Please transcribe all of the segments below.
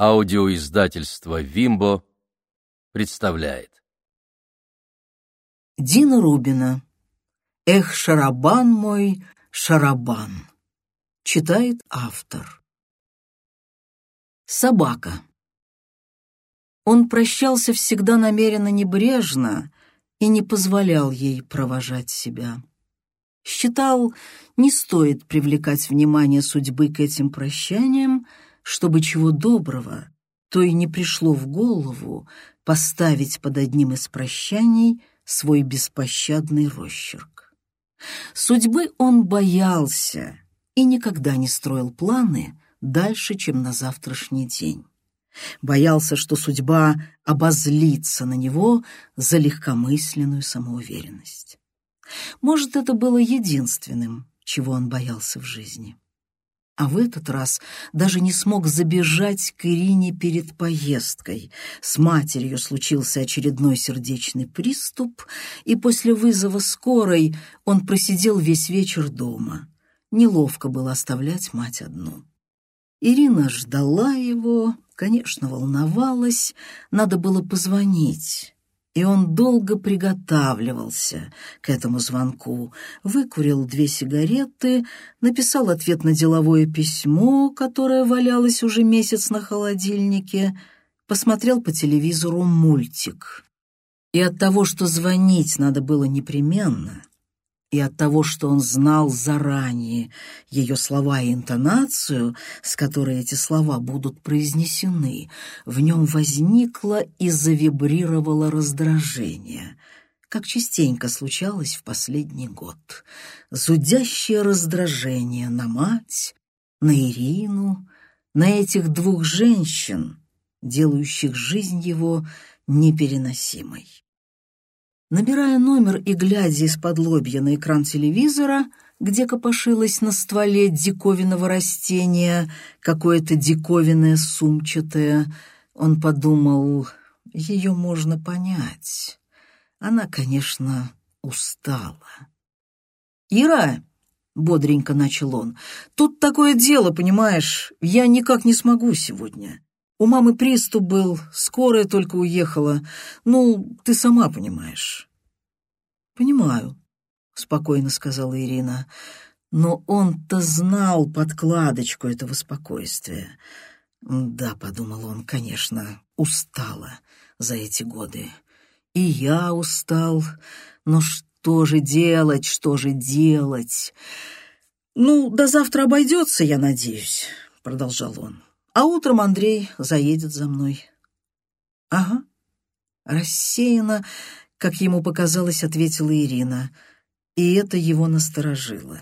Аудиоиздательство «Вимбо» представляет. Дина Рубина. «Эх, шарабан мой, шарабан». Читает автор. Собака. Он прощался всегда намеренно небрежно и не позволял ей провожать себя. Считал, не стоит привлекать внимание судьбы к этим прощаниям, чтобы чего доброго, то и не пришло в голову поставить под одним из прощаний свой беспощадный росчерк. Судьбы он боялся и никогда не строил планы дальше, чем на завтрашний день. Боялся, что судьба обозлится на него за легкомысленную самоуверенность. Может, это было единственным, чего он боялся в жизни а в этот раз даже не смог забежать к Ирине перед поездкой. С матерью случился очередной сердечный приступ, и после вызова скорой он просидел весь вечер дома. Неловко было оставлять мать одну. Ирина ждала его, конечно, волновалась, надо было позвонить и он долго приготавливался к этому звонку, выкурил две сигареты, написал ответ на деловое письмо, которое валялось уже месяц на холодильнике, посмотрел по телевизору мультик. И от того, что звонить надо было непременно, и от того, что он знал заранее ее слова и интонацию, с которой эти слова будут произнесены, в нем возникло и завибрировало раздражение, как частенько случалось в последний год. Зудящее раздражение на мать, на Ирину, на этих двух женщин, делающих жизнь его непереносимой. Набирая номер и глядя из-под лобья на экран телевизора, где копошилось на стволе диковинного растения какое-то диковинное сумчатое, он подумал, ее можно понять. Она, конечно, устала. «Ира!» — бодренько начал он. «Тут такое дело, понимаешь, я никак не смогу сегодня. У мамы приступ был, скорая только уехала. Ну, ты сама понимаешь». «Понимаю», — спокойно сказала Ирина. Но он-то знал подкладочку этого спокойствия. «Да», — подумал он, — «конечно, устала за эти годы. И я устал. Но что же делать, что же делать?» «Ну, до завтра обойдется, я надеюсь», — продолжал он. А утром Андрей заедет за мной. Ага. Рассеянно, как ему показалось, ответила Ирина. И это его насторожило.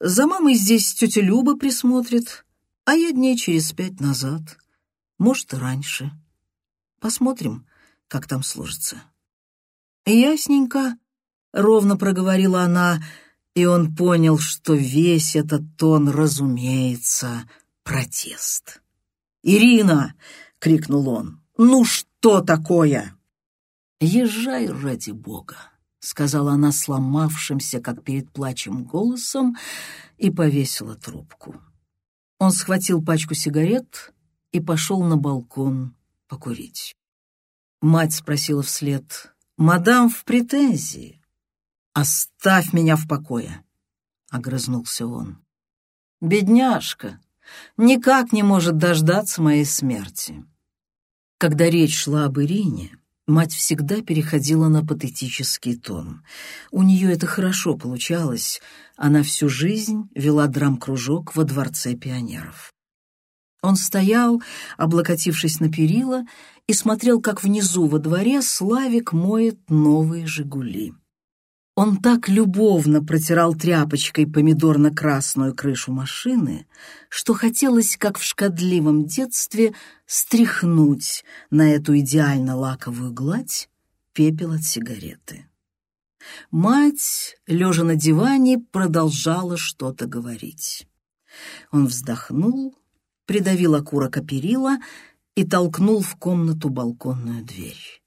За мамой здесь тетя Люба присмотрит, а я дней через пять назад. Может, и раньше. Посмотрим, как там сложится. Ясненько, ровно проговорила она, и он понял, что весь этот тон, разумеется, протест. «Ирина!» — крикнул он. «Ну что такое?» «Езжай ради бога», — сказала она сломавшимся, как перед плачем, голосом и повесила трубку. Он схватил пачку сигарет и пошел на балкон покурить. Мать спросила вслед, «Мадам в претензии?» «Оставь меня в покое», — огрызнулся он. «Бедняжка», никак не может дождаться моей смерти. Когда речь шла об Ирине, мать всегда переходила на патетический тон. У нее это хорошо получалось, она всю жизнь вела драм-кружок во Дворце пионеров. Он стоял, облокотившись на перила, и смотрел, как внизу во дворе Славик моет новые «Жигули». Он так любовно протирал тряпочкой помидорно-красную крышу машины, что хотелось, как в шкодливом детстве, стряхнуть на эту идеально лаковую гладь пепел от сигареты. Мать, лежа на диване, продолжала что-то говорить. Он вздохнул, придавил окурок о перила и толкнул в комнату балконную дверь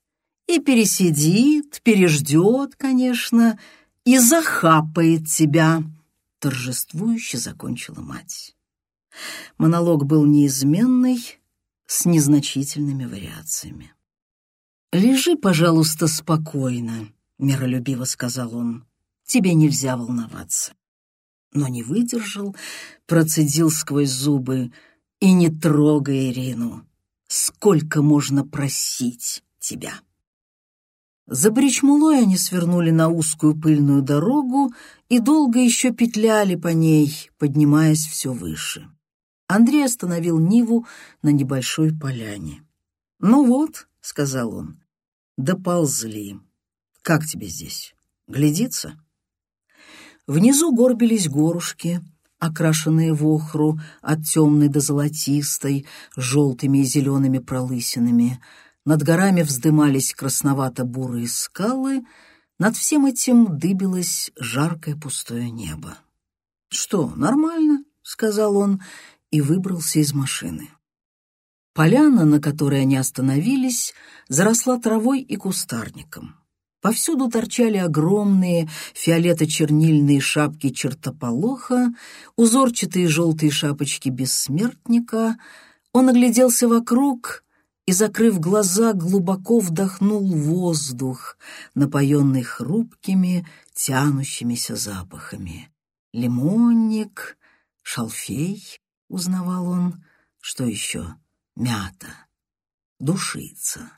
и пересидит, переждет, конечно, и захапает тебя», — торжествующе закончила мать. Монолог был неизменный, с незначительными вариациями. «Лежи, пожалуйста, спокойно», — миролюбиво сказал он. «Тебе нельзя волноваться». Но не выдержал, процедил сквозь зубы и не трогай Ирину. Сколько можно просить тебя? За Бричмулой они свернули на узкую пыльную дорогу и долго еще петляли по ней, поднимаясь все выше. Андрей остановил Ниву на небольшой поляне. «Ну вот», — сказал он, — «доползли. Как тебе здесь? Глядится?» Внизу горбились горушки, окрашенные в охру от темной до золотистой, желтыми и зелеными пролысинами. Над горами вздымались красновато-бурые скалы, над всем этим дыбилось жаркое пустое небо. «Что, нормально?» — сказал он и выбрался из машины. Поляна, на которой они остановились, заросла травой и кустарником. Повсюду торчали огромные фиолето-чернильные шапки чертополоха, узорчатые желтые шапочки бессмертника. Он огляделся вокруг и, закрыв глаза, глубоко вдохнул воздух, напоенный хрупкими, тянущимися запахами. Лимонник, шалфей, узнавал он, что еще? Мята, душица.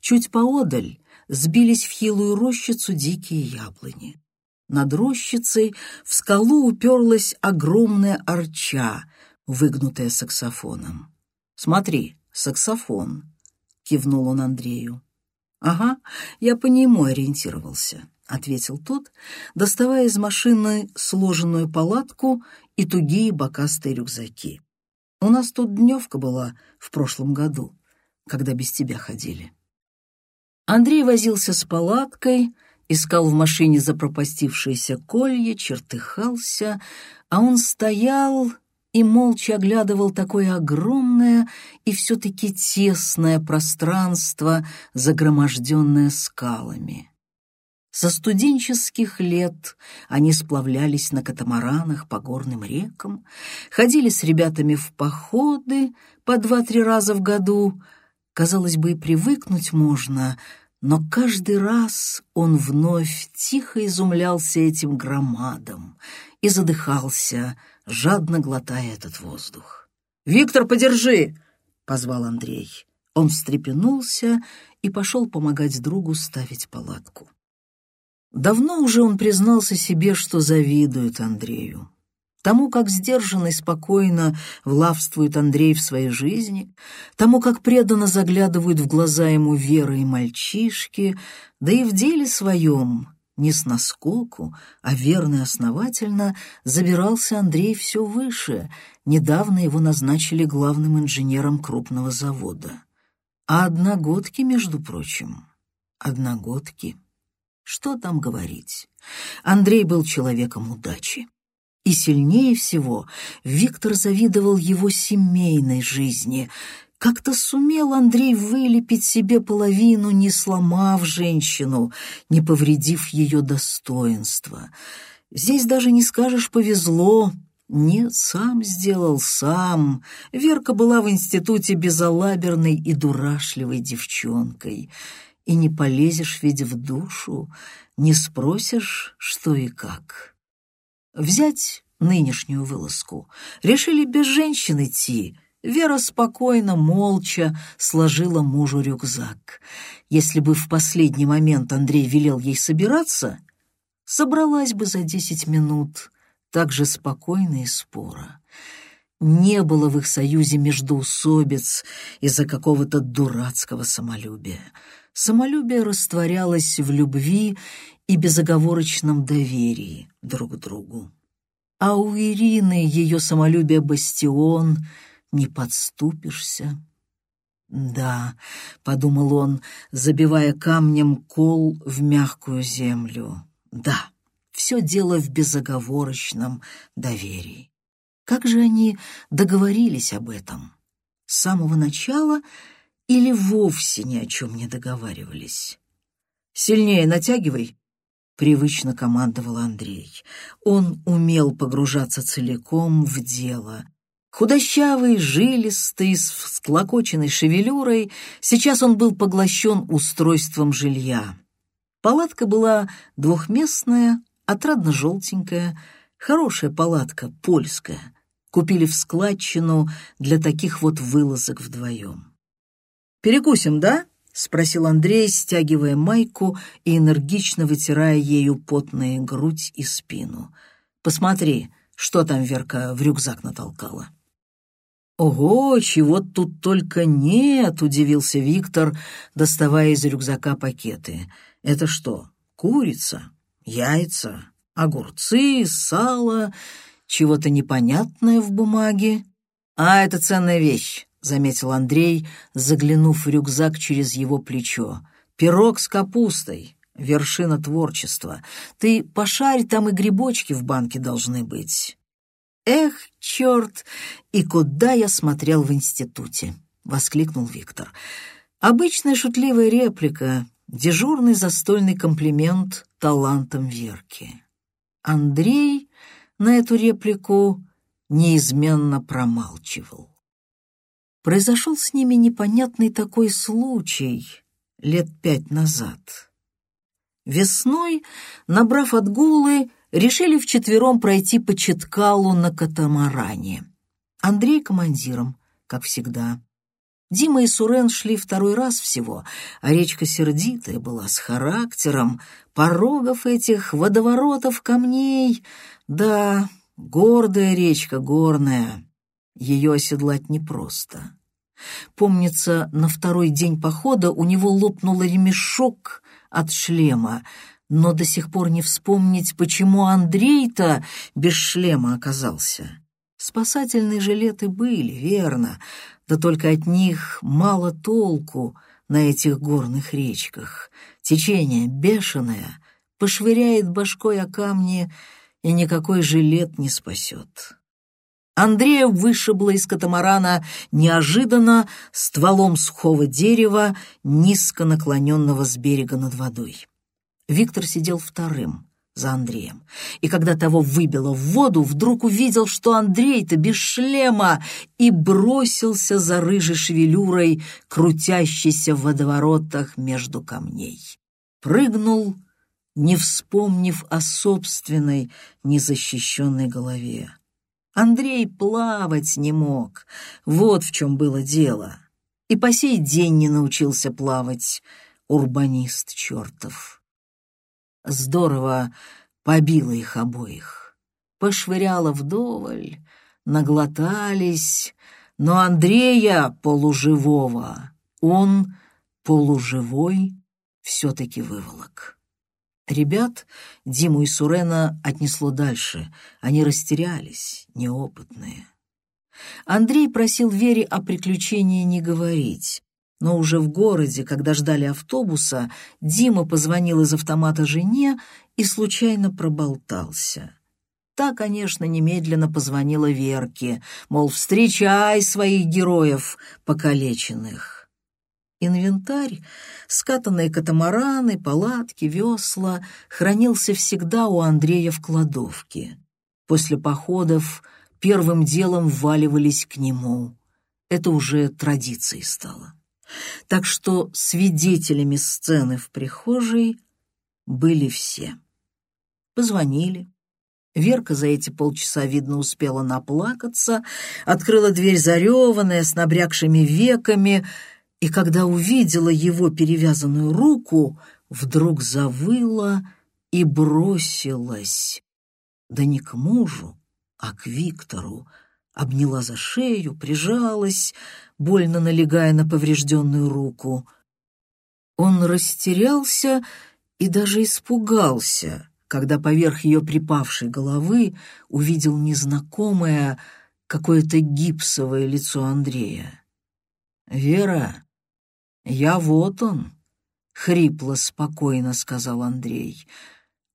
Чуть поодаль сбились в хилую рощицу дикие яблони. Над рощицей в скалу уперлась огромная арча, выгнутая саксофоном. «Смотри, саксофон», — кивнул он Андрею. «Ага, я по нему ориентировался», — ответил тот, доставая из машины сложенную палатку и тугие бокастые рюкзаки. «У нас тут дневка была в прошлом году, когда без тебя ходили». Андрей возился с палаткой, искал в машине запропастившееся колье, чертыхался, а он стоял и молча оглядывал такое огромное и все-таки тесное пространство, загроможденное скалами. Со студенческих лет они сплавлялись на катамаранах по горным рекам, ходили с ребятами в походы по два-три раза в году — Казалось бы, и привыкнуть можно, но каждый раз он вновь тихо изумлялся этим громадом и задыхался, жадно глотая этот воздух. «Виктор, подержи!» — позвал Андрей. Он встрепенулся и пошел помогать другу ставить палатку. Давно уже он признался себе, что завидует Андрею. Тому, как сдержанно и спокойно влавствует Андрей в своей жизни, тому, как преданно заглядывают в глаза ему Вера и мальчишки, да и в деле своем, не с наскоку, а верно и основательно, забирался Андрей все выше. Недавно его назначили главным инженером крупного завода. А одногодки, между прочим, одногодки. Что там говорить? Андрей был человеком удачи. И сильнее всего Виктор завидовал его семейной жизни. Как-то сумел Андрей вылепить себе половину, не сломав женщину, не повредив ее достоинство. Здесь даже не скажешь «повезло», нет, сам сделал, сам. Верка была в институте безалаберной и дурашливой девчонкой. И не полезешь ведь в душу, не спросишь, что и как взять нынешнюю вылазку. Решили без женщин идти. Вера спокойно, молча сложила мужу рюкзак. Если бы в последний момент Андрей велел ей собираться, собралась бы за десять минут, так же спокойно и спора. Не было в их союзе междоусобиц из-за какого-то дурацкого самолюбия. Самолюбие растворялось в любви и безоговорочном доверии друг к другу. А у Ирины ее самолюбие бастион, не подступишься. «Да», — подумал он, забивая камнем кол в мягкую землю, — «да, все дело в безоговорочном доверии». Как же они договорились об этом? С самого начала или вовсе ни о чем не договаривались? «Сильнее натягивай», привычно командовал Андрей. Он умел погружаться целиком в дело. Худощавый, жилистый, с всклокоченной шевелюрой, сейчас он был поглощен устройством жилья. Палатка была двухместная, отрадно-желтенькая, хорошая палатка, польская. Купили в складчину для таких вот вылазок вдвоем. «Перекусим, да?» — спросил Андрей, стягивая майку и энергично вытирая ею потную грудь и спину. «Посмотри, что там Верка в рюкзак натолкала». «Ого, чего тут только нет!» — удивился Виктор, доставая из рюкзака пакеты. «Это что, курица, яйца, огурцы, сало, чего-то непонятное в бумаге?» «А, это ценная вещь», — заметил Андрей, заглянув в рюкзак через его плечо. «Пирог с капустой, вершина творчества. Ты пошарь, там и грибочки в банке должны быть». «Эх, черт! И куда я смотрел в институте?» — воскликнул Виктор. Обычная шутливая реплика, дежурный застольный комплимент талантам Верки. Андрей на эту реплику неизменно промалчивал. Произошел с ними непонятный такой случай лет пять назад. Весной, набрав отгулы, решили вчетвером пройти по Читкалу на катамаране. Андрей командиром, как всегда. Дима и Сурен шли второй раз всего, а речка сердитая была, с характером, порогов этих, водоворотов, камней. Да, гордая речка, горная, ее оседлать непросто. Помнится, на второй день похода у него лопнул ремешок от шлема, но до сих пор не вспомнить, почему Андрей-то без шлема оказался. Спасательные жилеты были, верно, да только от них мало толку на этих горных речках. Течение бешеное, пошвыряет башкой о камни, и никакой жилет не спасет. Андрея вышибло из катамарана неожиданно стволом сухого дерева, низко наклоненного с берега над водой. Виктор сидел вторым за Андреем. И когда того выбило в воду, вдруг увидел, что Андрей-то без шлема, и бросился за рыжей шевелюрой, крутящейся в водоворотах между камней. Прыгнул, не вспомнив о собственной незащищенной голове. Андрей плавать не мог, вот в чем было дело. И по сей день не научился плавать, урбанист чертов здорово побила их обоих. Пошвыряла вдоволь, наглотались, но Андрея полуживого он, полуживой, все-таки выволок. Ребят Диму и Сурена отнесло дальше, они растерялись, неопытные. Андрей просил Вере о приключении не говорить, но уже в городе, когда ждали автобуса, Дима позвонил из автомата жене и случайно проболтался. Та, конечно, немедленно позвонила Верке, мол, встречай своих героев покалеченных. Инвентарь, скатанные катамараны, палатки, весла хранился всегда у Андрея в кладовке. После походов первым делом вваливались к нему. Это уже традицией стало. Так что свидетелями сцены в прихожей были все. Позвонили. Верка за эти полчаса, видно, успела наплакаться, открыла дверь зареванная, с набрякшими веками, и когда увидела его перевязанную руку, вдруг завыла и бросилась. Да не к мужу, а к Виктору, обняла за шею, прижалась, больно налегая на поврежденную руку. Он растерялся и даже испугался, когда поверх ее припавшей головы увидел незнакомое, какое-то гипсовое лицо Андрея. «Вера, я вот он», — хрипло, спокойно сказал Андрей.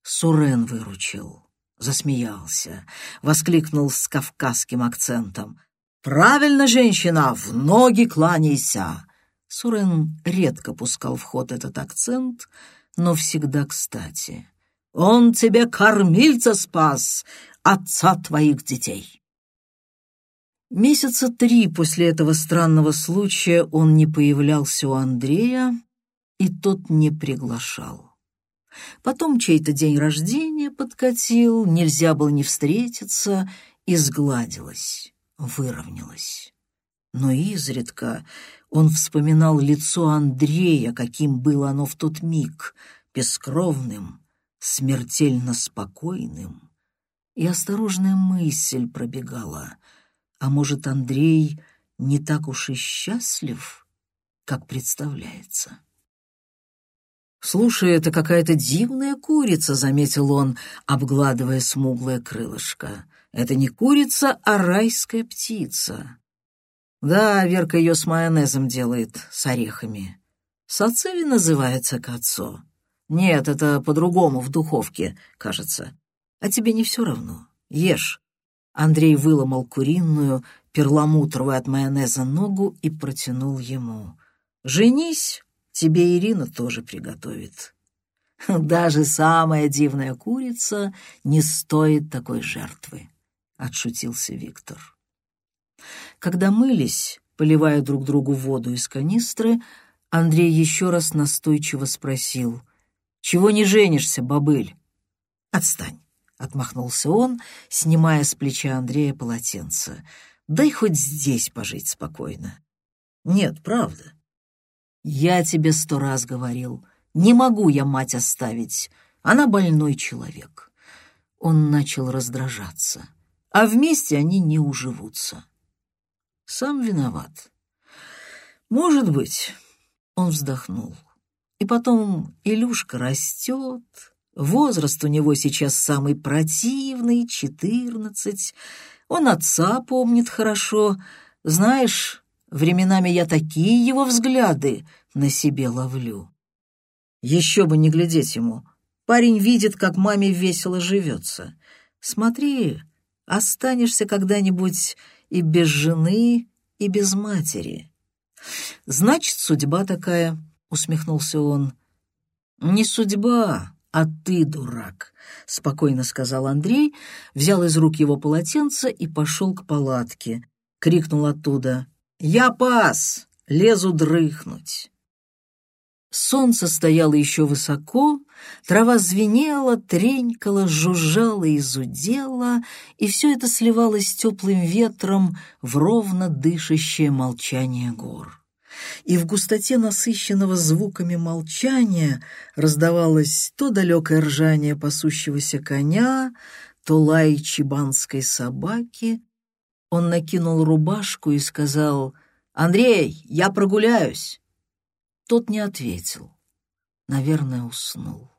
Сурен выручил, засмеялся, воскликнул с кавказским акцентом. «Правильно, женщина, в ноги кланяйся!» Сурен редко пускал в ход этот акцент, но всегда кстати. «Он тебе кормильца спас, отца твоих детей!» Месяца три после этого странного случая он не появлялся у Андрея, и тот не приглашал. Потом чей-то день рождения подкатил, нельзя было не встретиться, и сгладилось, выровнялось. Но изредка он вспоминал лицо Андрея, каким было оно в тот миг, бескровным, смертельно спокойным. И осторожная мысль пробегала, а может, Андрей не так уж и счастлив, как представляется. «Слушай, это какая-то дивная курица», — заметил он, обгладывая смуглое крылышко. «Это не курица, а райская птица». «Да, Верка ее с майонезом делает, с орехами. Сацеви называется кацо. Нет, это по-другому, в духовке, кажется. А тебе не все равно? Ешь». Андрей выломал куриную, перламутровую от майонеза ногу и протянул ему. «Женись, Тебе Ирина тоже приготовит. Даже самая дивная курица не стоит такой жертвы, — отшутился Виктор. Когда мылись, поливая друг другу воду из канистры, Андрей еще раз настойчиво спросил, «Чего не женишься, бабыль?» «Отстань», — отмахнулся он, снимая с плеча Андрея полотенце. «Дай хоть здесь пожить спокойно». «Нет, правда. «Я тебе сто раз говорил, не могу я мать оставить, она больной человек». Он начал раздражаться, а вместе они не уживутся. Сам виноват. Может быть, он вздохнул. И потом Илюшка растет, возраст у него сейчас самый противный, четырнадцать. Он отца помнит хорошо. Знаешь, Временами я такие его взгляды на себе ловлю. Еще бы не глядеть ему. Парень видит, как маме весело живется. Смотри, останешься когда-нибудь и без жены, и без матери. Значит, судьба такая, — усмехнулся он. Не судьба, а ты дурак, — спокойно сказал Андрей, взял из рук его полотенце и пошел к палатке. Крикнул оттуда. «Я пас! Лезу дрыхнуть!» Солнце стояло еще высоко, трава звенела, тренькала, жужжала и зудела, и все это сливалось теплым ветром в ровно дышащее молчание гор. И в густоте насыщенного звуками молчания раздавалось то далекое ржание пасущегося коня, то лай чебанской собаки, он накинул рубашку и сказал, «Андрей, я прогуляюсь». Тот не ответил. Наверное, уснул.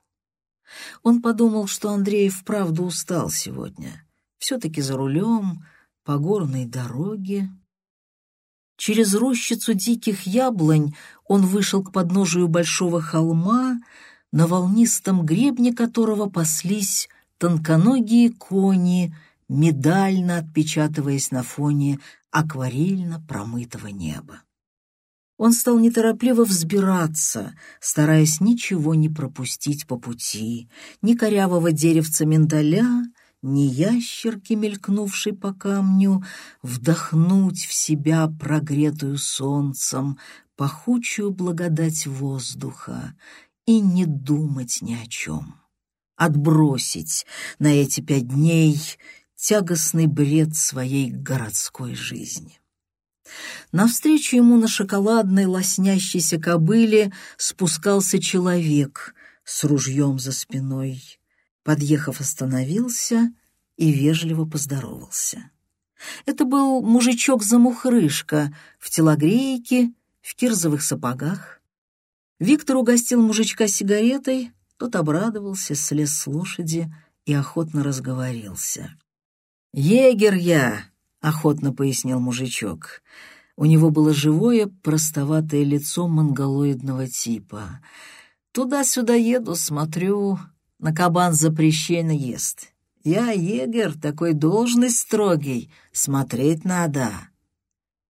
Он подумал, что Андрей вправду устал сегодня. Все-таки за рулем, по горной дороге. Через рощицу диких яблонь он вышел к подножию большого холма, на волнистом гребне которого паслись тонконогие кони медально отпечатываясь на фоне акварельно промытого неба. Он стал неторопливо взбираться, стараясь ничего не пропустить по пути, ни корявого деревца миндаля, ни ящерки, мелькнувшей по камню, вдохнуть в себя прогретую солнцем пахучую благодать воздуха и не думать ни о чем. Отбросить на эти пять дней тягостный бред своей городской жизни. Навстречу ему на шоколадной лоснящейся кобыле спускался человек с ружьем за спиной. Подъехав, остановился и вежливо поздоровался. Это был мужичок-замухрышка в телогрейке, в кирзовых сапогах. Виктор угостил мужичка сигаретой, тот обрадовался, слез с лошади и охотно разговорился. «Егер я», — охотно пояснил мужичок. У него было живое, простоватое лицо монголоидного типа. «Туда-сюда еду, смотрю, на кабан запрещенно ест. Я егер, такой должность строгий, смотреть надо».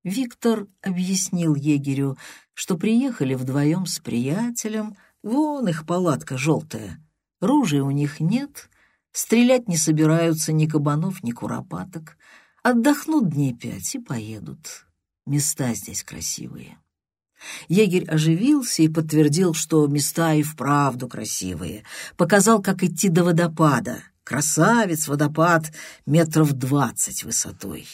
Виктор объяснил егерю, что приехали вдвоем с приятелем, вон их палатка желтая. Ружей у них нет, Стрелять не собираются ни кабанов, ни куропаток, Отдохнут дней пять и поедут. Места здесь красивые. Егерь оживился и подтвердил, что места и вправду красивые. Показал, как идти до водопада. Красавец водопад метров двадцать высотой.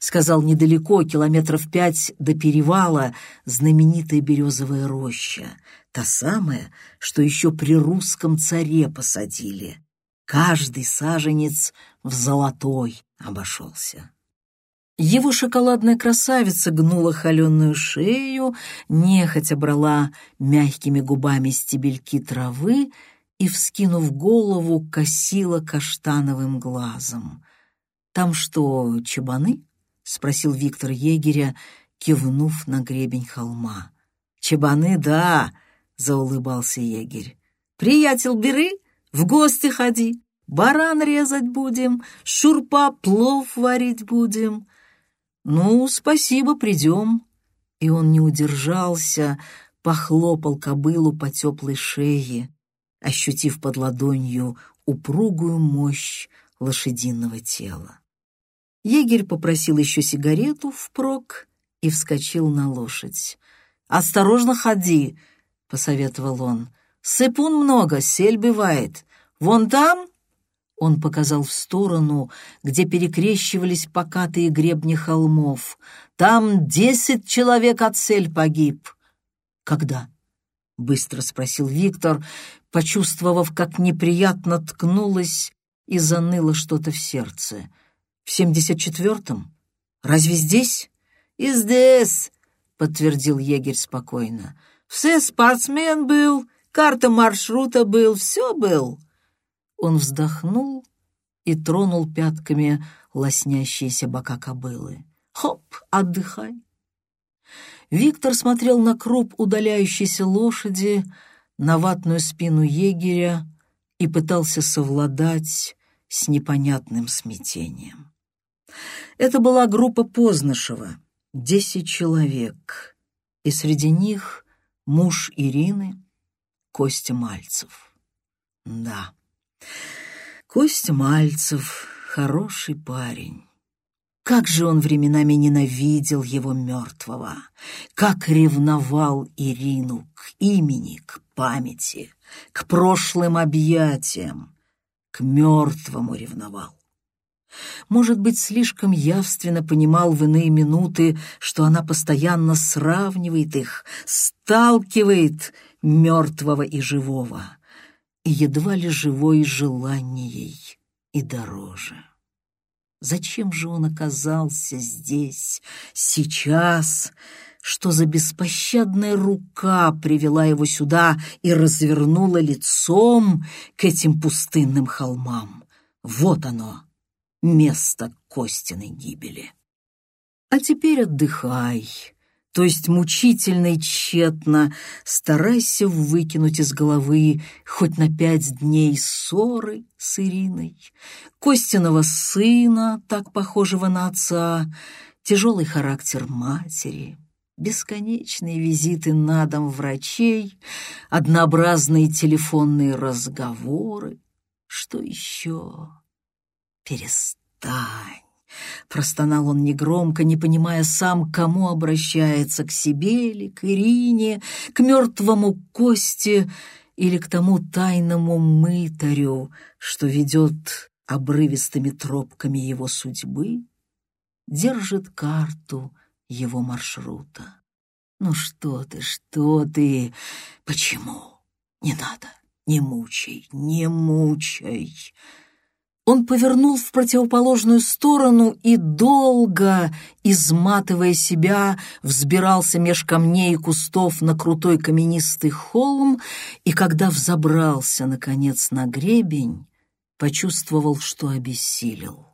Сказал, недалеко, километров пять до перевала, знаменитая березовая роща. Та самая, что еще при русском царе посадили. Каждый саженец в золотой обошелся. Его шоколадная красавица гнула холеную шею, нехотя брала мягкими губами стебельки травы и, вскинув голову, косила каштановым глазом. «Там что, чабаны?» — спросил Виктор егеря, кивнув на гребень холма. «Чабаны, да!» — заулыбался егерь. «Приятель, бери, в гости ходи, баран резать будем, шурпа плов варить будем». «Ну, спасибо, придем». И он не удержался, похлопал кобылу по теплой шее, ощутив под ладонью упругую мощь лошадиного тела. Егерь попросил еще сигарету впрок и вскочил на лошадь. «Осторожно ходи», — посоветовал он. «Сыпун много, сель бывает. Вон там он показал в сторону, где перекрещивались покатые гребни холмов. «Там десять человек от цель погиб». «Когда?» — быстро спросил Виктор, почувствовав, как неприятно ткнулось и заныло что-то в сердце. «В семьдесят четвертом? Разве здесь?» «И здесь», — подтвердил егерь спокойно. «Все спортсмен был, карта маршрута был, все был». Он вздохнул и тронул пятками лоснящиеся бока кобылы. «Хоп, отдыхай!» Виктор смотрел на круп удаляющейся лошади, на ватную спину егеря и пытался совладать с непонятным смятением. Это была группа Познышева, десять человек, и среди них муж Ирины, Костя Мальцев. Да, Костя Мальцев — хороший парень. Как же он временами ненавидел его мертвого, как ревновал Ирину к имени, к памяти, к прошлым объятиям, к мертвому ревновал. Может быть, слишком явственно понимал в иные минуты, что она постоянно сравнивает их, сталкивает мертвого и живого и едва ли живой желанией и дороже. Зачем же он оказался здесь, сейчас? Что за беспощадная рука привела его сюда и развернула лицом к этим пустынным холмам? Вот оно, место Костиной гибели. А теперь отдыхай, то есть мучительно и тщетно, старайся выкинуть из головы хоть на пять дней ссоры с Ириной, Костиного сына, так похожего на отца, тяжелый характер матери, бесконечные визиты на дом врачей, однообразные телефонные разговоры. Что еще? Перестань. Простонал он негромко, не понимая сам, к кому обращается, к себе или к Ирине, к мертвому Косте или к тому тайному мытарю, что ведет обрывистыми тропками его судьбы, держит карту его маршрута. «Ну что ты, что ты? Почему? Не надо, не мучай, не мучай!» Он повернул в противоположную сторону и долго, изматывая себя, взбирался меж камней и кустов на крутой каменистый холм, и когда взобрался, наконец, на гребень, почувствовал, что обессилел.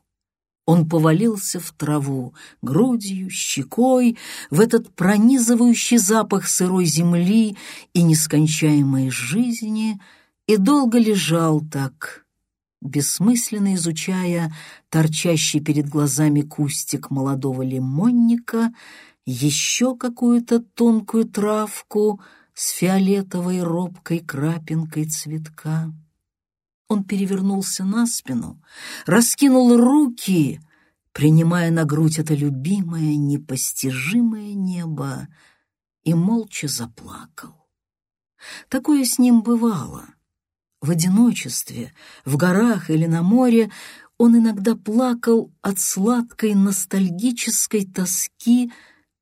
Он повалился в траву грудью, щекой, в этот пронизывающий запах сырой земли и нескончаемой жизни, и долго лежал так, бессмысленно изучая торчащий перед глазами кустик молодого лимонника, еще какую-то тонкую травку с фиолетовой робкой крапинкой цветка. Он перевернулся на спину, раскинул руки, принимая на грудь это любимое, непостижимое небо, и молча заплакал. Такое с ним бывало. В одиночестве, в горах или на море он иногда плакал от сладкой ностальгической тоски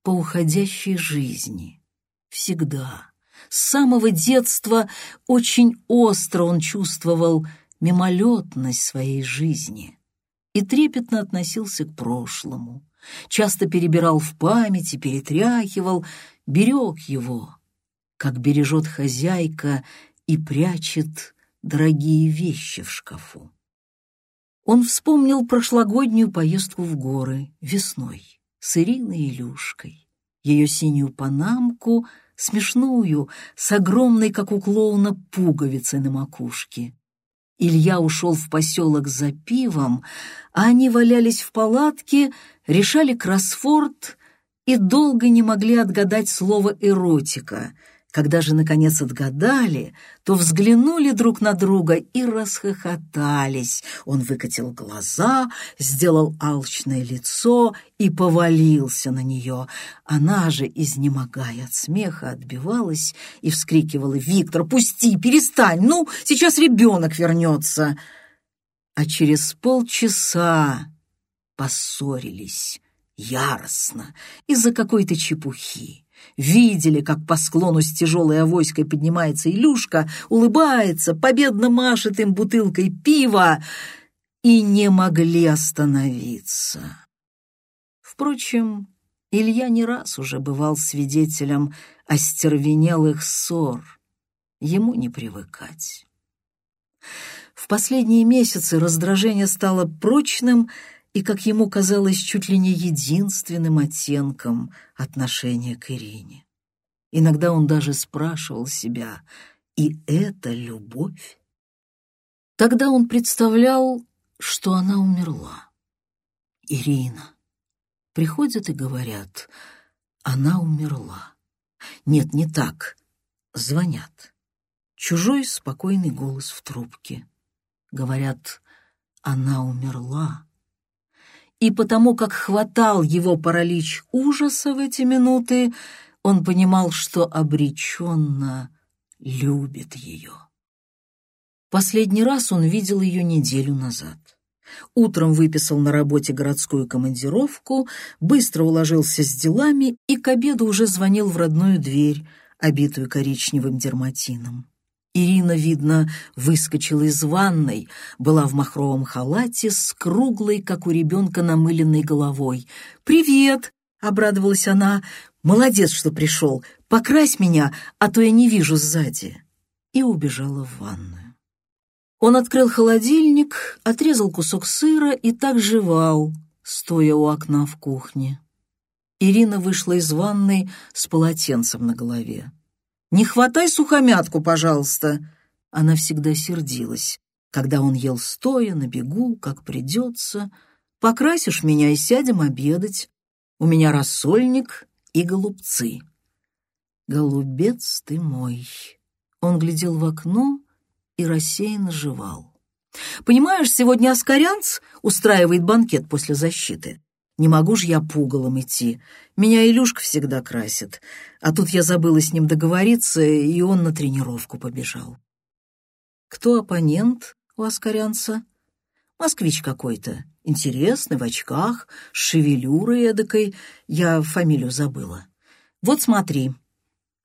по уходящей жизни. Всегда, с самого детства очень остро он чувствовал мимолетность своей жизни и трепетно относился к прошлому, часто перебирал в памяти, перетряхивал, берег его, как бережет хозяйка и прячет дорогие вещи в шкафу. Он вспомнил прошлогоднюю поездку в горы весной с Ириной Илюшкой, ее синюю панамку, смешную, с огромной, как у клоуна, пуговицей на макушке. Илья ушел в поселок за пивом, а они валялись в палатке, решали кроссфорд и долго не могли отгадать слово «эротика», когда же, наконец, отгадали, то взглянули друг на друга и расхохотались. Он выкатил глаза, сделал алчное лицо и повалился на нее. Она же, изнемогая от смеха, отбивалась и вскрикивала «Виктор, пусти, перестань! Ну, сейчас ребенок вернется!» А через полчаса поссорились яростно из-за какой-то чепухи видели, как по склону с тяжелой авоськой поднимается Илюшка, улыбается, победно машет им бутылкой пива, и не могли остановиться. Впрочем, Илья не раз уже бывал свидетелем остервенелых ссор. Ему не привыкать. В последние месяцы раздражение стало прочным и, как ему казалось, чуть ли не единственным оттенком отношения к Ирине. Иногда он даже спрашивал себя, и это любовь? Тогда он представлял, что она умерла. Ирина. Приходят и говорят, она умерла. Нет, не так. Звонят. Чужой спокойный голос в трубке. Говорят, она умерла и потому как хватал его паралич ужаса в эти минуты, он понимал, что обреченно любит ее. Последний раз он видел ее неделю назад. Утром выписал на работе городскую командировку, быстро уложился с делами и к обеду уже звонил в родную дверь, обитую коричневым дерматином. Ирина, видно, выскочила из ванной, была в махровом халате с круглой, как у ребенка, намыленной головой. «Привет!» — обрадовалась она. «Молодец, что пришел. Покрась меня, а то я не вижу сзади». И убежала в ванную. Он открыл холодильник, отрезал кусок сыра и так жевал, стоя у окна в кухне. Ирина вышла из ванной с полотенцем на голове. Не хватай сухомятку, пожалуйста!» Она всегда сердилась, когда он ел стоя, на бегу, как придется. «Покрасишь меня и сядем обедать. У меня рассольник и голубцы». «Голубец ты мой!» Он глядел в окно и рассеянно жевал. «Понимаешь, сегодня Аскарянц устраивает банкет после защиты. Не могу ж я пугалом идти. Меня Илюшка всегда красит. А тут я забыла с ним договориться, и он на тренировку побежал. Кто оппонент у Аскарянца? Москвич какой-то. Интересный, в очках, с шевелюрой эдакой. Я фамилию забыла. Вот смотри.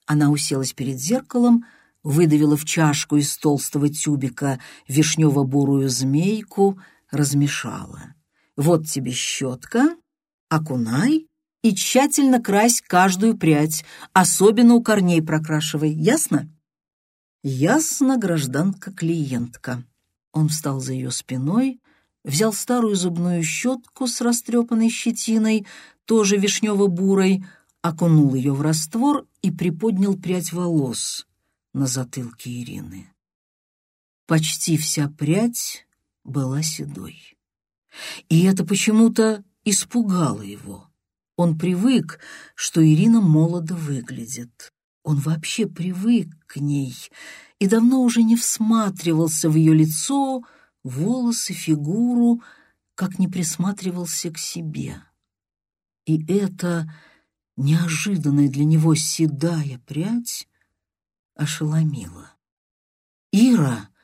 Она уселась перед зеркалом, выдавила в чашку из толстого тюбика вишнево-бурую змейку, размешала. Вот тебе щетка, окунай и тщательно крась каждую прядь, особенно у корней прокрашивай, ясно? Ясно, гражданка-клиентка. Он встал за ее спиной, взял старую зубную щетку с растрепанной щетиной, тоже вишнево-бурой, окунул ее в раствор и приподнял прядь волос на затылке Ирины. Почти вся прядь была седой. И это почему-то испугало его. Он привык, что Ирина молодо выглядит. Он вообще привык к ней и давно уже не всматривался в ее лицо, волосы, фигуру, как не присматривался к себе. И эта неожиданная для него седая прядь ошеломила. «Ира!» —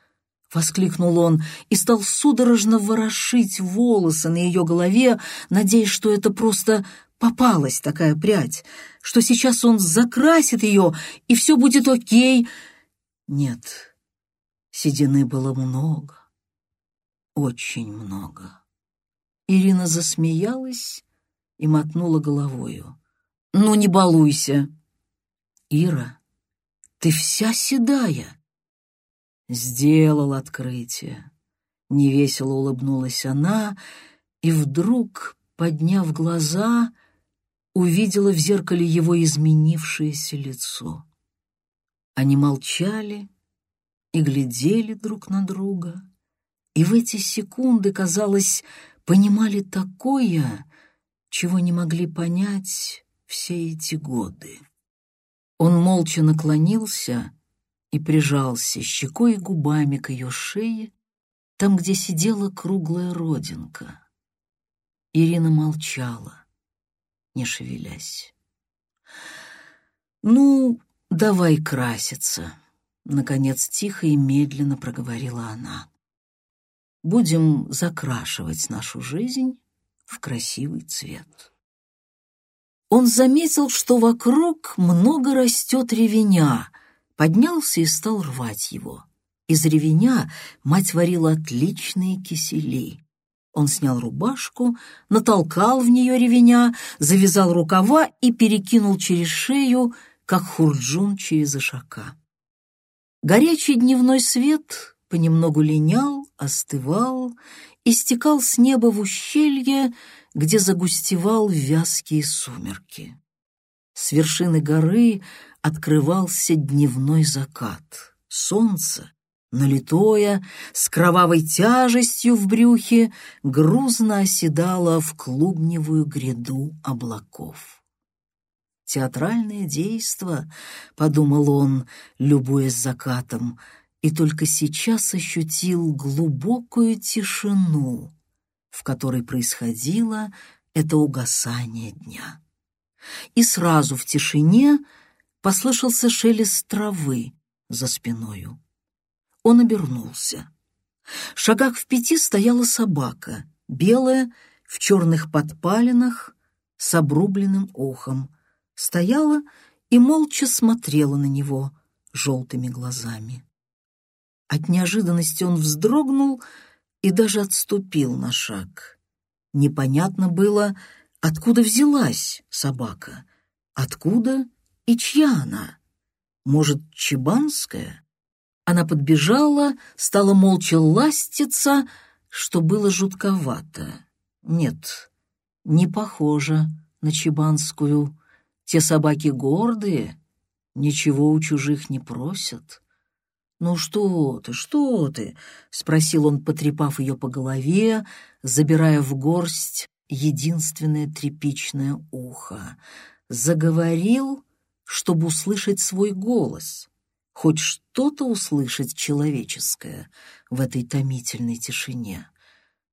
воскликнул он и стал судорожно ворошить волосы на ее голове, надеясь, что это просто попалась такая прядь, что сейчас он закрасит ее, и все будет окей. Нет, седины было много, очень много. Ирина засмеялась и мотнула головою. «Ну, не балуйся!» «Ира, ты вся седая!» Сделал открытие. Невесело улыбнулась она и вдруг, подняв глаза, увидела в зеркале его изменившееся лицо. Они молчали и глядели друг на друга, и в эти секунды, казалось, понимали такое, чего не могли понять все эти годы. Он молча наклонился и прижался щекой и губами к ее шее, там, где сидела круглая родинка. Ирина молчала, не шевелясь. «Ну, давай краситься», — наконец тихо и медленно проговорила она. «Будем закрашивать нашу жизнь в красивый цвет». Он заметил, что вокруг много растет ревеня — поднялся и стал рвать его. Из ревеня мать варила отличные кисели. Он снял рубашку, натолкал в нее ревеня, завязал рукава и перекинул через шею, как хурджун через ишака. Горячий дневной свет понемногу линял, остывал и стекал с неба в ущелье, где загустевал вязкие сумерки. С вершины горы открывался дневной закат. Солнце, налитое, с кровавой тяжестью в брюхе, грузно оседало в клубневую гряду облаков. «Театральное действо», — подумал он, любуясь закатом, и только сейчас ощутил глубокую тишину, в которой происходило это угасание дня. И сразу в тишине — послышался шелест травы за спиною. Он обернулся. В шагах в пяти стояла собака, белая, в черных подпалинах, с обрубленным ухом. Стояла и молча смотрела на него желтыми глазами. От неожиданности он вздрогнул и даже отступил на шаг. Непонятно было, откуда взялась собака, откуда и чья она? Может, чебанская? Она подбежала, стала молча ластиться, что было жутковато. Нет, не похоже на чебанскую. Те собаки гордые, ничего у чужих не просят. «Ну что ты, что ты?» — спросил он, потрепав ее по голове, забирая в горсть единственное тряпичное ухо. Заговорил чтобы услышать свой голос, хоть что-то услышать человеческое в этой томительной тишине.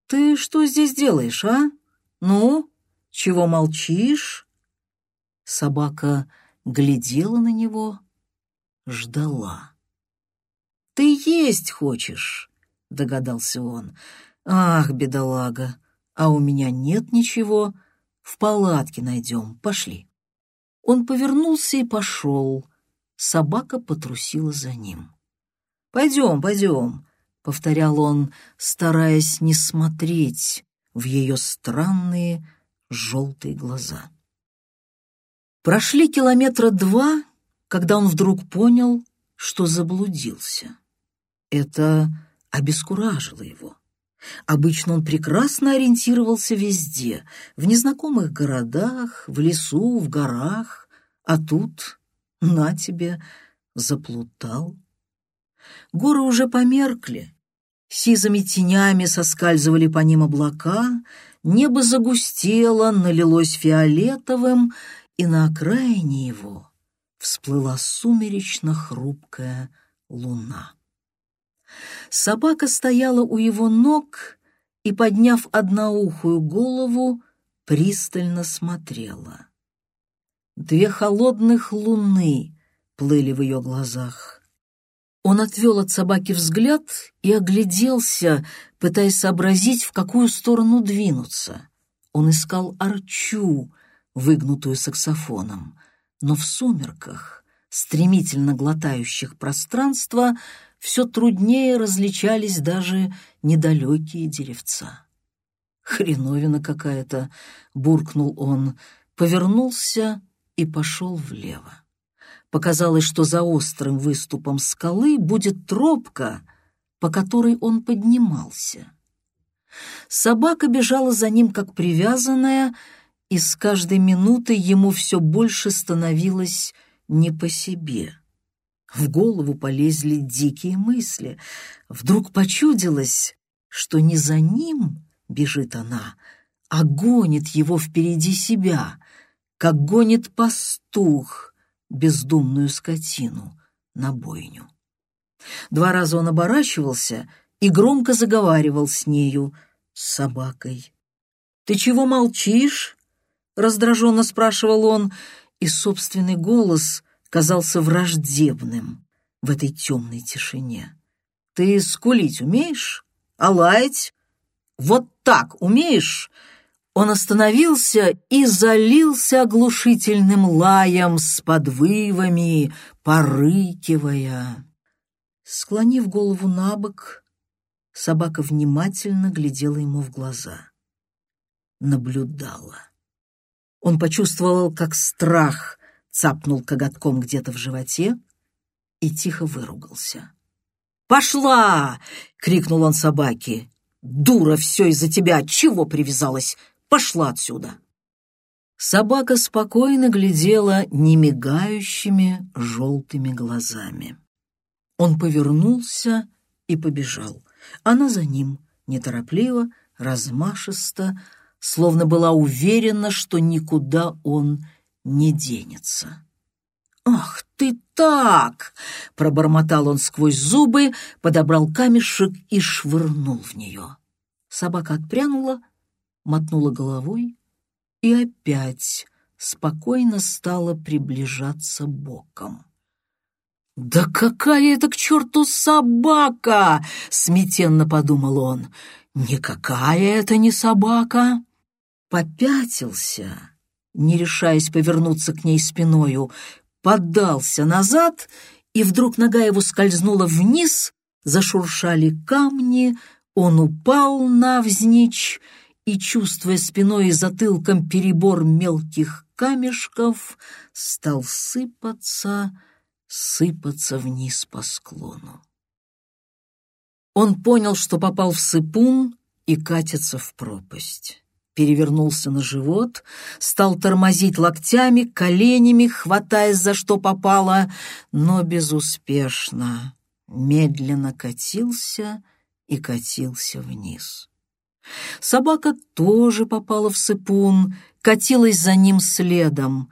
«Ты что здесь делаешь, а? Ну, чего молчишь?» Собака глядела на него, ждала. «Ты есть хочешь?» — догадался он. «Ах, бедолага, а у меня нет ничего. В палатке найдем, пошли». Он повернулся и пошел. Собака потрусила за ним. «Пойдем, пойдем», — повторял он, стараясь не смотреть в ее странные желтые глаза. Прошли километра два, когда он вдруг понял, что заблудился. Это обескуражило его. Обычно он прекрасно ориентировался везде, в незнакомых городах, в лесу, в горах, а тут, на тебе, заплутал. Горы уже померкли, сизыми тенями соскальзывали по ним облака, небо загустело, налилось фиолетовым, и на окраине его всплыла сумеречно хрупкая луна. Собака стояла у его ног и, подняв одноухую голову, пристально смотрела. Две холодных луны плыли в ее глазах. Он отвел от собаки взгляд и огляделся, пытаясь сообразить, в какую сторону двинуться. Он искал арчу, выгнутую саксофоном, но в сумерках, стремительно глотающих пространство, все труднее различались даже недалекие деревца. «Хреновина какая-то!» — буркнул он, повернулся и пошел влево. Показалось, что за острым выступом скалы будет тропка, по которой он поднимался. Собака бежала за ним, как привязанная, и с каждой минутой ему все больше становилось не по себе. В голову полезли дикие мысли. Вдруг почудилось, что не за ним бежит она, а гонит его впереди себя, как гонит пастух бездумную скотину на бойню. Два раза он оборачивался и громко заговаривал с нею, с собакой. «Ты чего молчишь?» — раздраженно спрашивал он, и собственный голос казался враждебным в этой темной тишине. «Ты скулить умеешь? А лаять? Вот так умеешь?» Он остановился и залился оглушительным лаем с подвывами, порыкивая. Склонив голову на бок, собака внимательно глядела ему в глаза. Наблюдала. Он почувствовал, как страх цапнул коготком где-то в животе и тихо выругался. «Пошла!» — крикнул он собаке. «Дура, все из-за тебя! Чего привязалась? Пошла отсюда!» Собака спокойно глядела немигающими желтыми глазами. Он повернулся и побежал. Она за ним, неторопливо, размашисто, словно была уверена, что никуда он не денется. «Ах ты так!» — пробормотал он сквозь зубы, подобрал камешек и швырнул в нее. Собака отпрянула, мотнула головой и опять спокойно стала приближаться боком. «Да какая это к черту собака!» — смятенно подумал он. «Никакая это не собака!» Попятился, не решаясь повернуться к ней спиною, поддался назад, и вдруг нога его скользнула вниз, зашуршали камни, он упал навзничь и, чувствуя спиной и затылком перебор мелких камешков, стал сыпаться, сыпаться вниз по склону. Он понял, что попал в сыпун и катится в пропасть перевернулся на живот, стал тормозить локтями, коленями, хватаясь за что попало, но безуспешно, медленно катился и катился вниз. Собака тоже попала в сыпун, катилась за ним следом.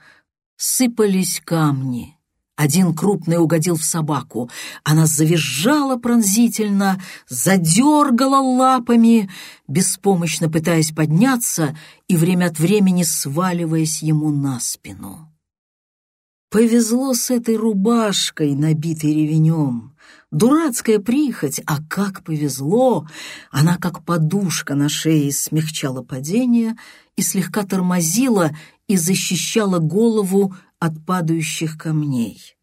Сыпались камни — один крупный угодил в собаку. Она завизжала пронзительно, задергала лапами, беспомощно пытаясь подняться и время от времени сваливаясь ему на спину. Повезло с этой рубашкой, набитой ревенем. Дурацкая прихоть, а как повезло! Она, как подушка на шее, смягчала падение и слегка тормозила и защищала голову от падающих камней.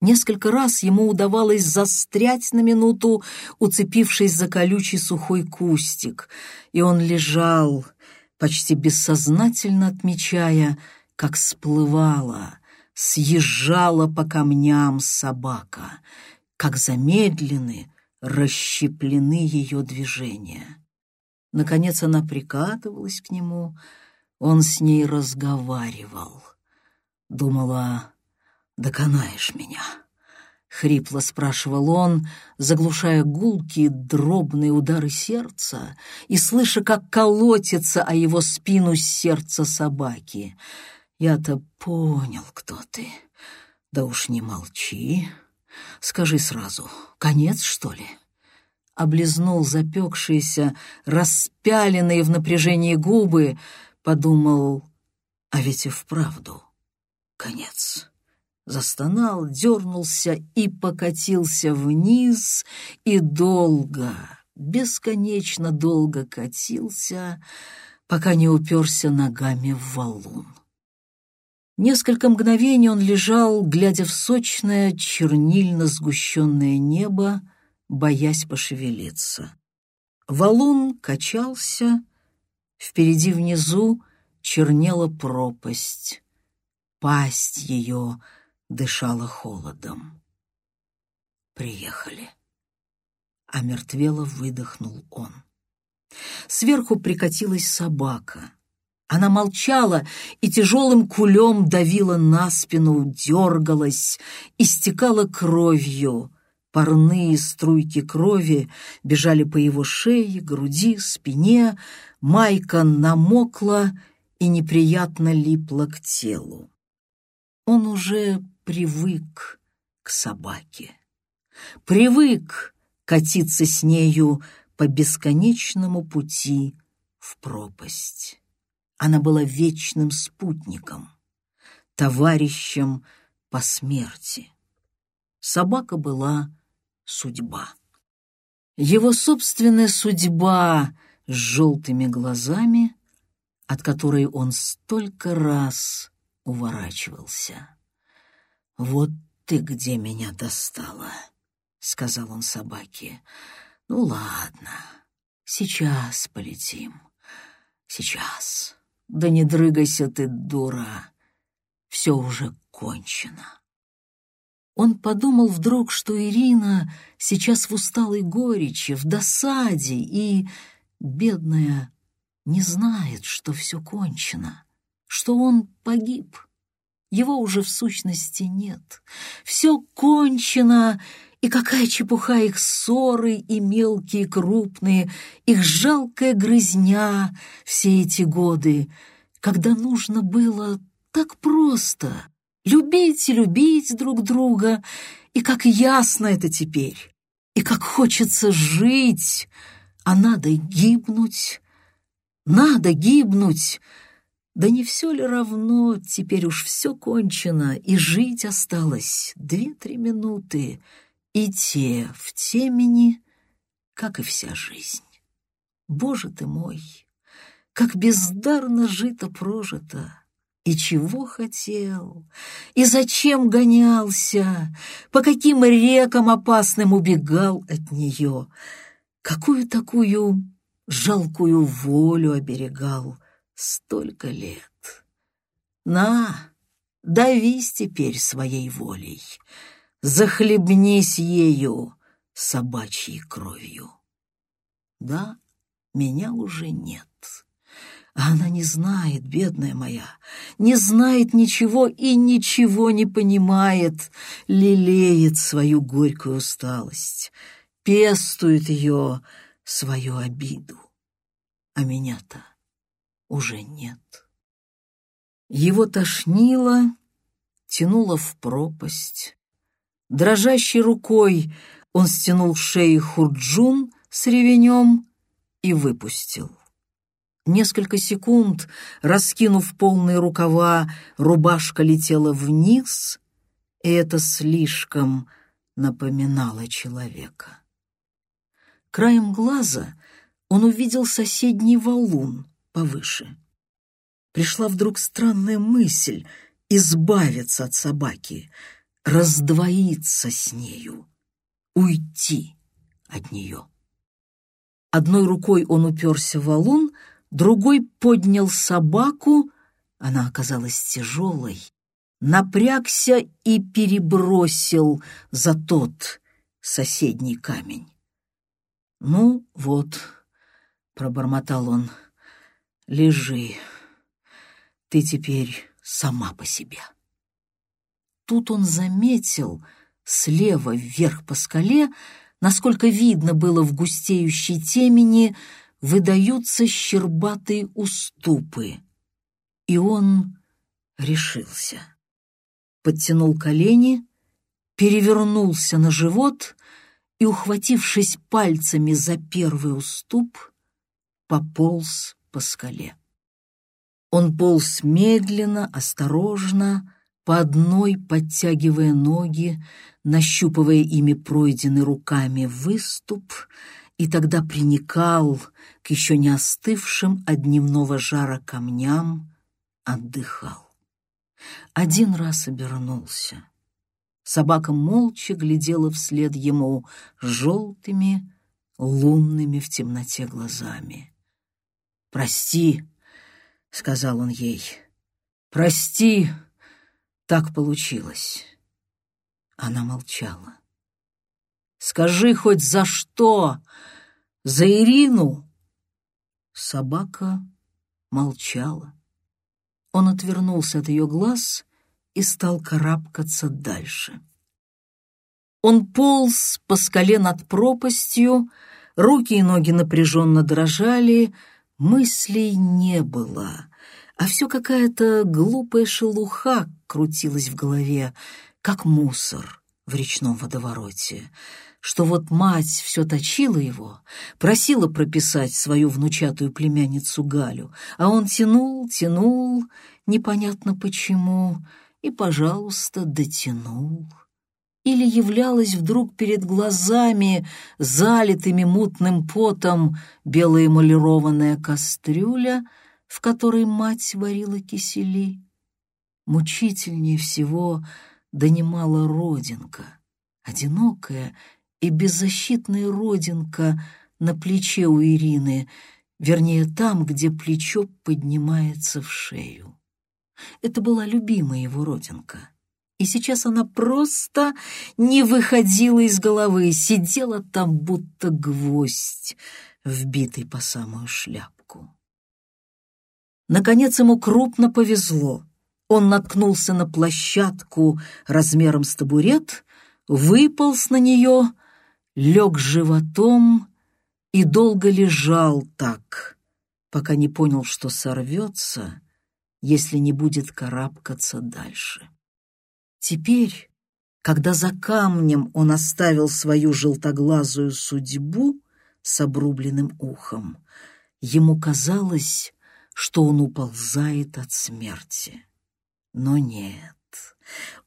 Несколько раз ему удавалось застрять на минуту, уцепившись за колючий сухой кустик, и он лежал, почти бессознательно отмечая, как сплывала, съезжала по камням собака, как замедлены, расщеплены ее движения. Наконец она прикатывалась к нему, он с ней разговаривал. Думала, доконаешь меня. Хрипло спрашивал он, заглушая гулкие дробные удары сердца и слыша, как колотится о его спину сердце собаки. Я-то понял, кто ты. Да уж не молчи. Скажи сразу, конец, что ли? облизнул запекшиеся, распяленные в напряжении губы, подумал, а ведь и вправду конец. Застонал, дернулся и покатился вниз, и долго, бесконечно долго катился, пока не уперся ногами в валун. Несколько мгновений он лежал, глядя в сочное, чернильно сгущенное небо, боясь пошевелиться. Валун качался, впереди внизу чернела пропасть. Пасть ее дышала холодом. Приехали. А мертвело выдохнул он. Сверху прикатилась собака. Она молчала и тяжелым кулем давила на спину, дергалась, истекала кровью. Парные струйки крови бежали по его шее, груди, спине. Майка намокла и неприятно липла к телу. Он уже привык к собаке. Привык катиться с нею по бесконечному пути в пропасть. Она была вечным спутником, товарищем по смерти. Собака была судьба. Его собственная судьба с желтыми глазами, от которой он столько раз уворачивался. «Вот ты где меня достала», — сказал он собаке. «Ну ладно, сейчас полетим. Сейчас. Да не дрыгайся ты, дура. Все уже кончено». Он подумал вдруг, что Ирина сейчас в усталой горечи, в досаде, и, бедная, не знает, что все кончено, что он погиб. Его уже в сущности нет. Все кончено, и какая чепуха их ссоры и мелкие, и крупные, их жалкая грызня все эти годы, когда нужно было так просто любить и любить друг друга, и как ясно это теперь, и как хочется жить, а надо гибнуть, надо гибнуть, да не все ли равно, теперь уж все кончено, и жить осталось две-три минуты, и те в темени, как и вся жизнь. Боже ты мой, как бездарно жито-прожито! И чего хотел? И зачем гонялся? По каким рекам опасным убегал от нее? Какую такую жалкую волю оберегал столько лет? На, давись теперь своей волей, захлебнись ею собачьей кровью. Да, меня уже нет. А она не знает, бедная моя, не знает ничего и ничего не понимает, лелеет свою горькую усталость, пестует ее, свою обиду. А меня-то уже нет. Его тошнило, тянуло в пропасть. Дрожащей рукой он стянул шеи хурджун с ревенем и выпустил. Несколько секунд, раскинув полные рукава, рубашка летела вниз, и это слишком напоминало человека. Краем глаза он увидел соседний валун повыше. Пришла вдруг странная мысль избавиться от собаки, раздвоиться с нею, уйти от нее. Одной рукой он уперся в валун, другой поднял собаку, она оказалась тяжелой, напрягся и перебросил за тот соседний камень. «Ну вот», — пробормотал он, — «лежи, ты теперь сама по себе». Тут он заметил слева вверх по скале, насколько видно было в густеющей темени, выдаются щербатые уступы. И он решился. Подтянул колени, перевернулся на живот — и ухватившись пальцами за первый уступ, пополз по скале. Он полз медленно, осторожно, по одной подтягивая ноги, нащупывая ими пройденный руками выступ, и тогда приникал к еще не остывшим от дневного жара камням, отдыхал. Один раз обернулся. Собака молча глядела вслед ему желтыми, лунными в темноте глазами. «Прости», — сказал он ей, — «прости, так получилось». Она молчала. «Скажи хоть за что? За Ирину?» Собака молчала. Он отвернулся от ее глаз и стал карабкаться дальше. Он полз по скале над пропастью, руки и ноги напряженно дрожали, мыслей не было, а все какая-то глупая шелуха крутилась в голове, как мусор в речном водовороте, что вот мать все точила его, просила прописать свою внучатую племянницу Галю, а он тянул, тянул, непонятно почему, и, пожалуйста, дотянул. Или являлась вдруг перед глазами, залитыми мутным потом, белая эмалированная кастрюля, в которой мать варила кисели. Мучительнее всего донимала родинка, одинокая и беззащитная родинка на плече у Ирины, вернее, там, где плечо поднимается в шею. Это была любимая его родинка. И сейчас она просто не выходила из головы, сидела там, будто гвоздь, вбитый по самую шляпку. Наконец ему крупно повезло. Он наткнулся на площадку размером с табурет, выполз на нее, лег животом и долго лежал так, пока не понял, что сорвется, если не будет карабкаться дальше. Теперь, когда за камнем он оставил свою желтоглазую судьбу с обрубленным ухом, ему казалось, что он уползает от смерти. Но нет.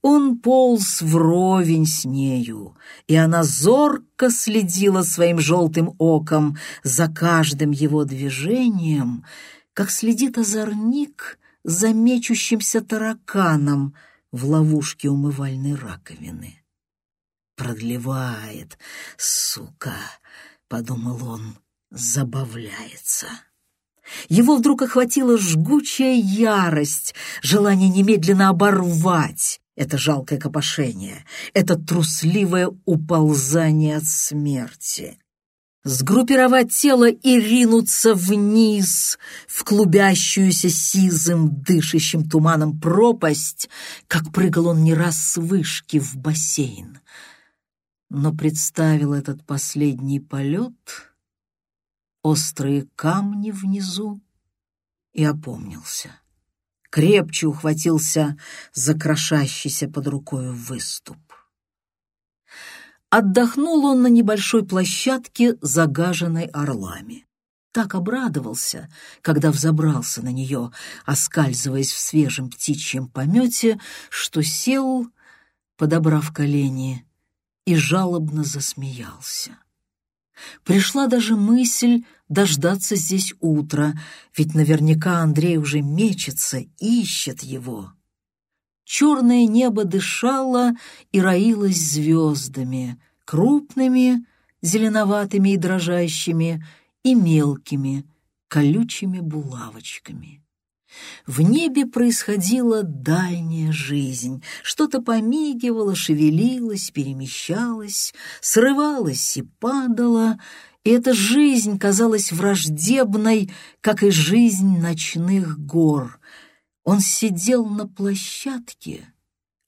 Он полз вровень с нею, и она зорко следила своим желтым оком за каждым его движением, как следит озорник за мечущимся тараканом в ловушке умывальной раковины. «Продлевает, сука!» — подумал он, — «забавляется». Его вдруг охватила жгучая ярость, желание немедленно оборвать это жалкое копошение, это трусливое уползание от смерти. Сгруппировать тело и ринуться вниз в клубящуюся сизым, дышащим туманом пропасть, как прыгал он не раз с вышки в бассейн. Но представил этот последний полет острые камни внизу и опомнился. Крепче ухватился за крошащийся под рукой выступ. Отдохнул он на небольшой площадке, загаженной орлами. Так обрадовался, когда взобрался на нее, оскальзываясь в свежем птичьем помете, что сел, подобрав колени, и жалобно засмеялся. Пришла даже мысль дождаться здесь утра, ведь наверняка Андрей уже мечется, ищет его. Черное небо дышало и роилось звездами, крупными, зеленоватыми и дрожащими, и мелкими, колючими булавочками. В небе происходила дальняя жизнь. Что-то помигивало, шевелилось, перемещалось, срывалось и падало, и эта жизнь казалась враждебной, как и жизнь ночных гор. Он сидел на площадке,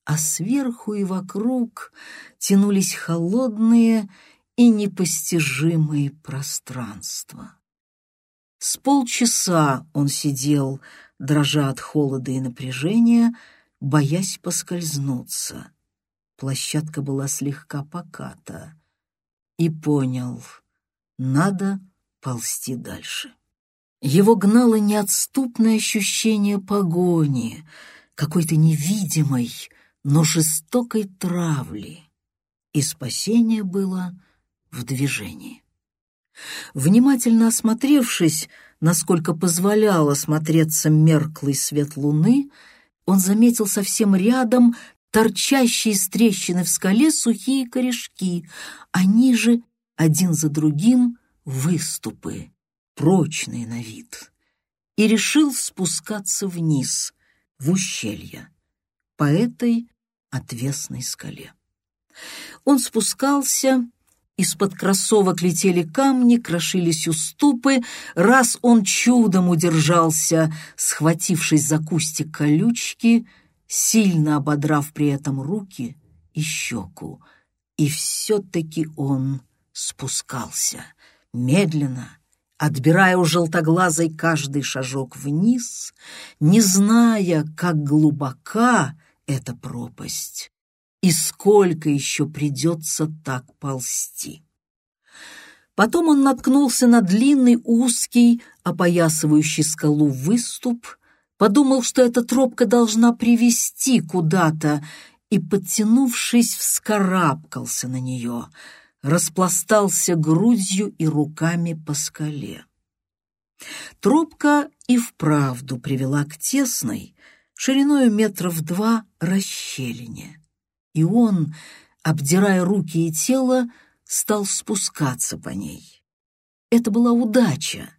а сверху и вокруг тянулись холодные и непостижимые пространства. С полчаса он сидел, дрожа от холода и напряжения, боясь поскользнуться. Площадка была слегка поката. и понял — надо ползти дальше. Его гнало неотступное ощущение погони, какой-то невидимой, но жестокой травли, и спасение было в движении. Внимательно осмотревшись, насколько позволял осмотреться мерклый свет луны, он заметил совсем рядом торчащие из трещины в скале сухие корешки, а ниже, один за другим, выступы, прочные на вид, и решил спускаться вниз, в ущелье, по этой отвесной скале. Он спускался, из-под кроссовок летели камни, крошились уступы, раз он чудом удержался, схватившись за кустик колючки, сильно ободрав при этом руки и щеку, и все-таки он спускался, медленно, отбирая у желтоглазой каждый шажок вниз, не зная, как глубока эта пропасть и сколько еще придется так ползти. Потом он наткнулся на длинный, узкий, опоясывающий скалу выступ, подумал, что эта тропка должна привести куда-то, и, подтянувшись, вскарабкался на нее — распластался грудью и руками по скале. Тропка и вправду привела к тесной, шириною метров два, расщелине. И он, обдирая руки и тело, стал спускаться по ней. Это была удача.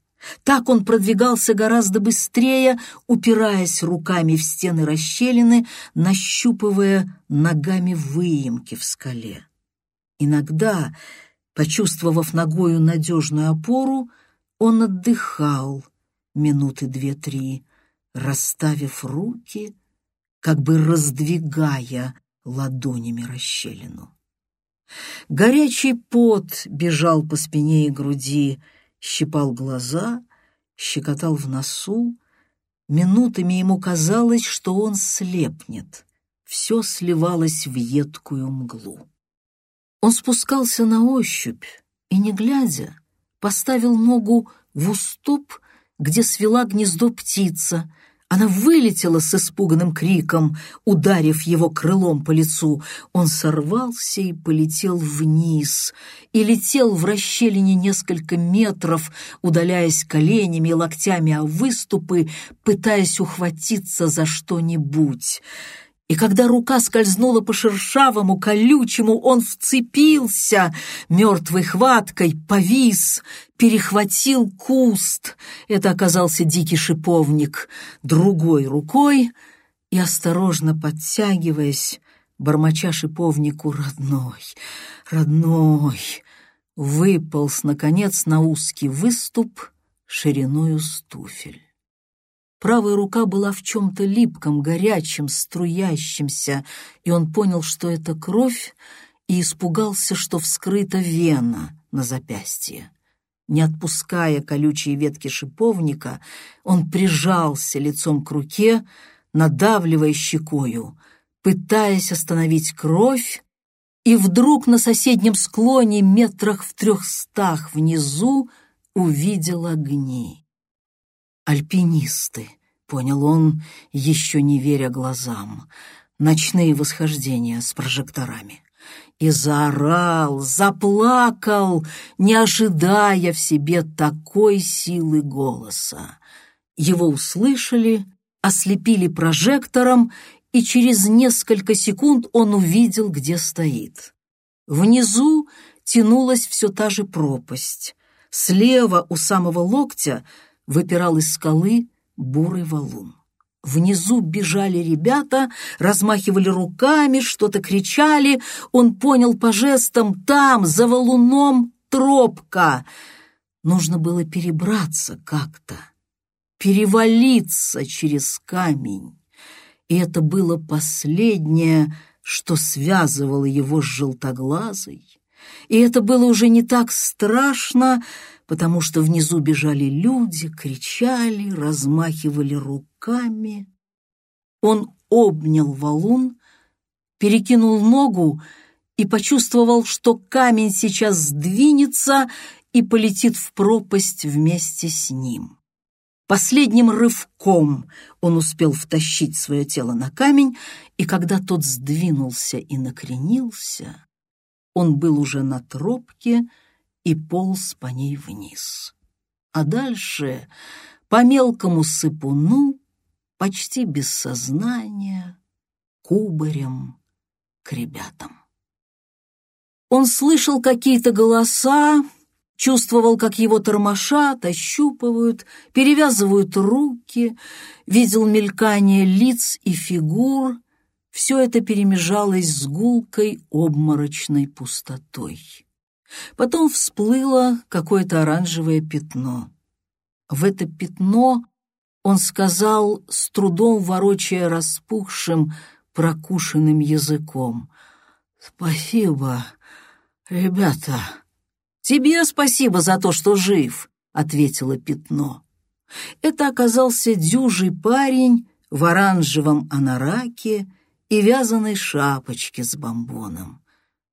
Так он продвигался гораздо быстрее, упираясь руками в стены расщелины, нащупывая ногами выемки в скале. Иногда, почувствовав ногою надежную опору, он отдыхал минуты две-три, расставив руки, как бы раздвигая ладонями расщелину. Горячий пот бежал по спине и груди, щипал глаза, щекотал в носу. Минутами ему казалось, что он слепнет. Все сливалось в едкую мглу. Он спускался на ощупь и, не глядя, поставил ногу в уступ, где свела гнездо птица. Она вылетела с испуганным криком, ударив его крылом по лицу. Он сорвался и полетел вниз, и летел в расщелине несколько метров, удаляясь коленями и локтями о выступы, пытаясь ухватиться за что-нибудь и когда рука скользнула по шершавому, колючему, он вцепился мертвой хваткой, повис, перехватил куст. Это оказался дикий шиповник. Другой рукой и, осторожно подтягиваясь, бормоча шиповнику «Родной, родной!» выполз, наконец, на узкий выступ шириною стуфель. Правая рука была в чем-то липком, горячем, струящемся, и он понял, что это кровь, и испугался, что вскрыта вена на запястье. Не отпуская колючие ветки шиповника, он прижался лицом к руке, надавливая щекою, пытаясь остановить кровь, и вдруг на соседнем склоне, метрах в трехстах внизу, увидел огни. «Альпинисты», — понял он, еще не веря глазам, ночные восхождения с прожекторами. И заорал, заплакал, не ожидая в себе такой силы голоса. Его услышали, ослепили прожектором, и через несколько секунд он увидел, где стоит. Внизу тянулась все та же пропасть. Слева у самого локтя — выпирал из скалы бурый валун. Внизу бежали ребята, размахивали руками, что-то кричали. Он понял по жестам «там, за валуном, тропка». Нужно было перебраться как-то, перевалиться через камень. И это было последнее, что связывало его с желтоглазой. И это было уже не так страшно, потому что внизу бежали люди, кричали, размахивали руками. Он обнял валун, перекинул ногу и почувствовал, что камень сейчас сдвинется и полетит в пропасть вместе с ним. Последним рывком он успел втащить свое тело на камень, и когда тот сдвинулся и накренился, он был уже на тропке и полз по ней вниз. А дальше по мелкому сыпуну, почти без сознания, кубарем к ребятам. Он слышал какие-то голоса, чувствовал, как его тормошат, ощупывают, перевязывают руки, видел мелькание лиц и фигур. Все это перемежалось с гулкой обморочной пустотой. Потом всплыло какое-то оранжевое пятно. В это пятно он сказал, с трудом ворочая распухшим, прокушенным языком. «Спасибо, ребята». «Тебе спасибо за то, что жив», — ответило пятно. Это оказался дюжий парень в оранжевом анараке и вязаной шапочке с бомбоном.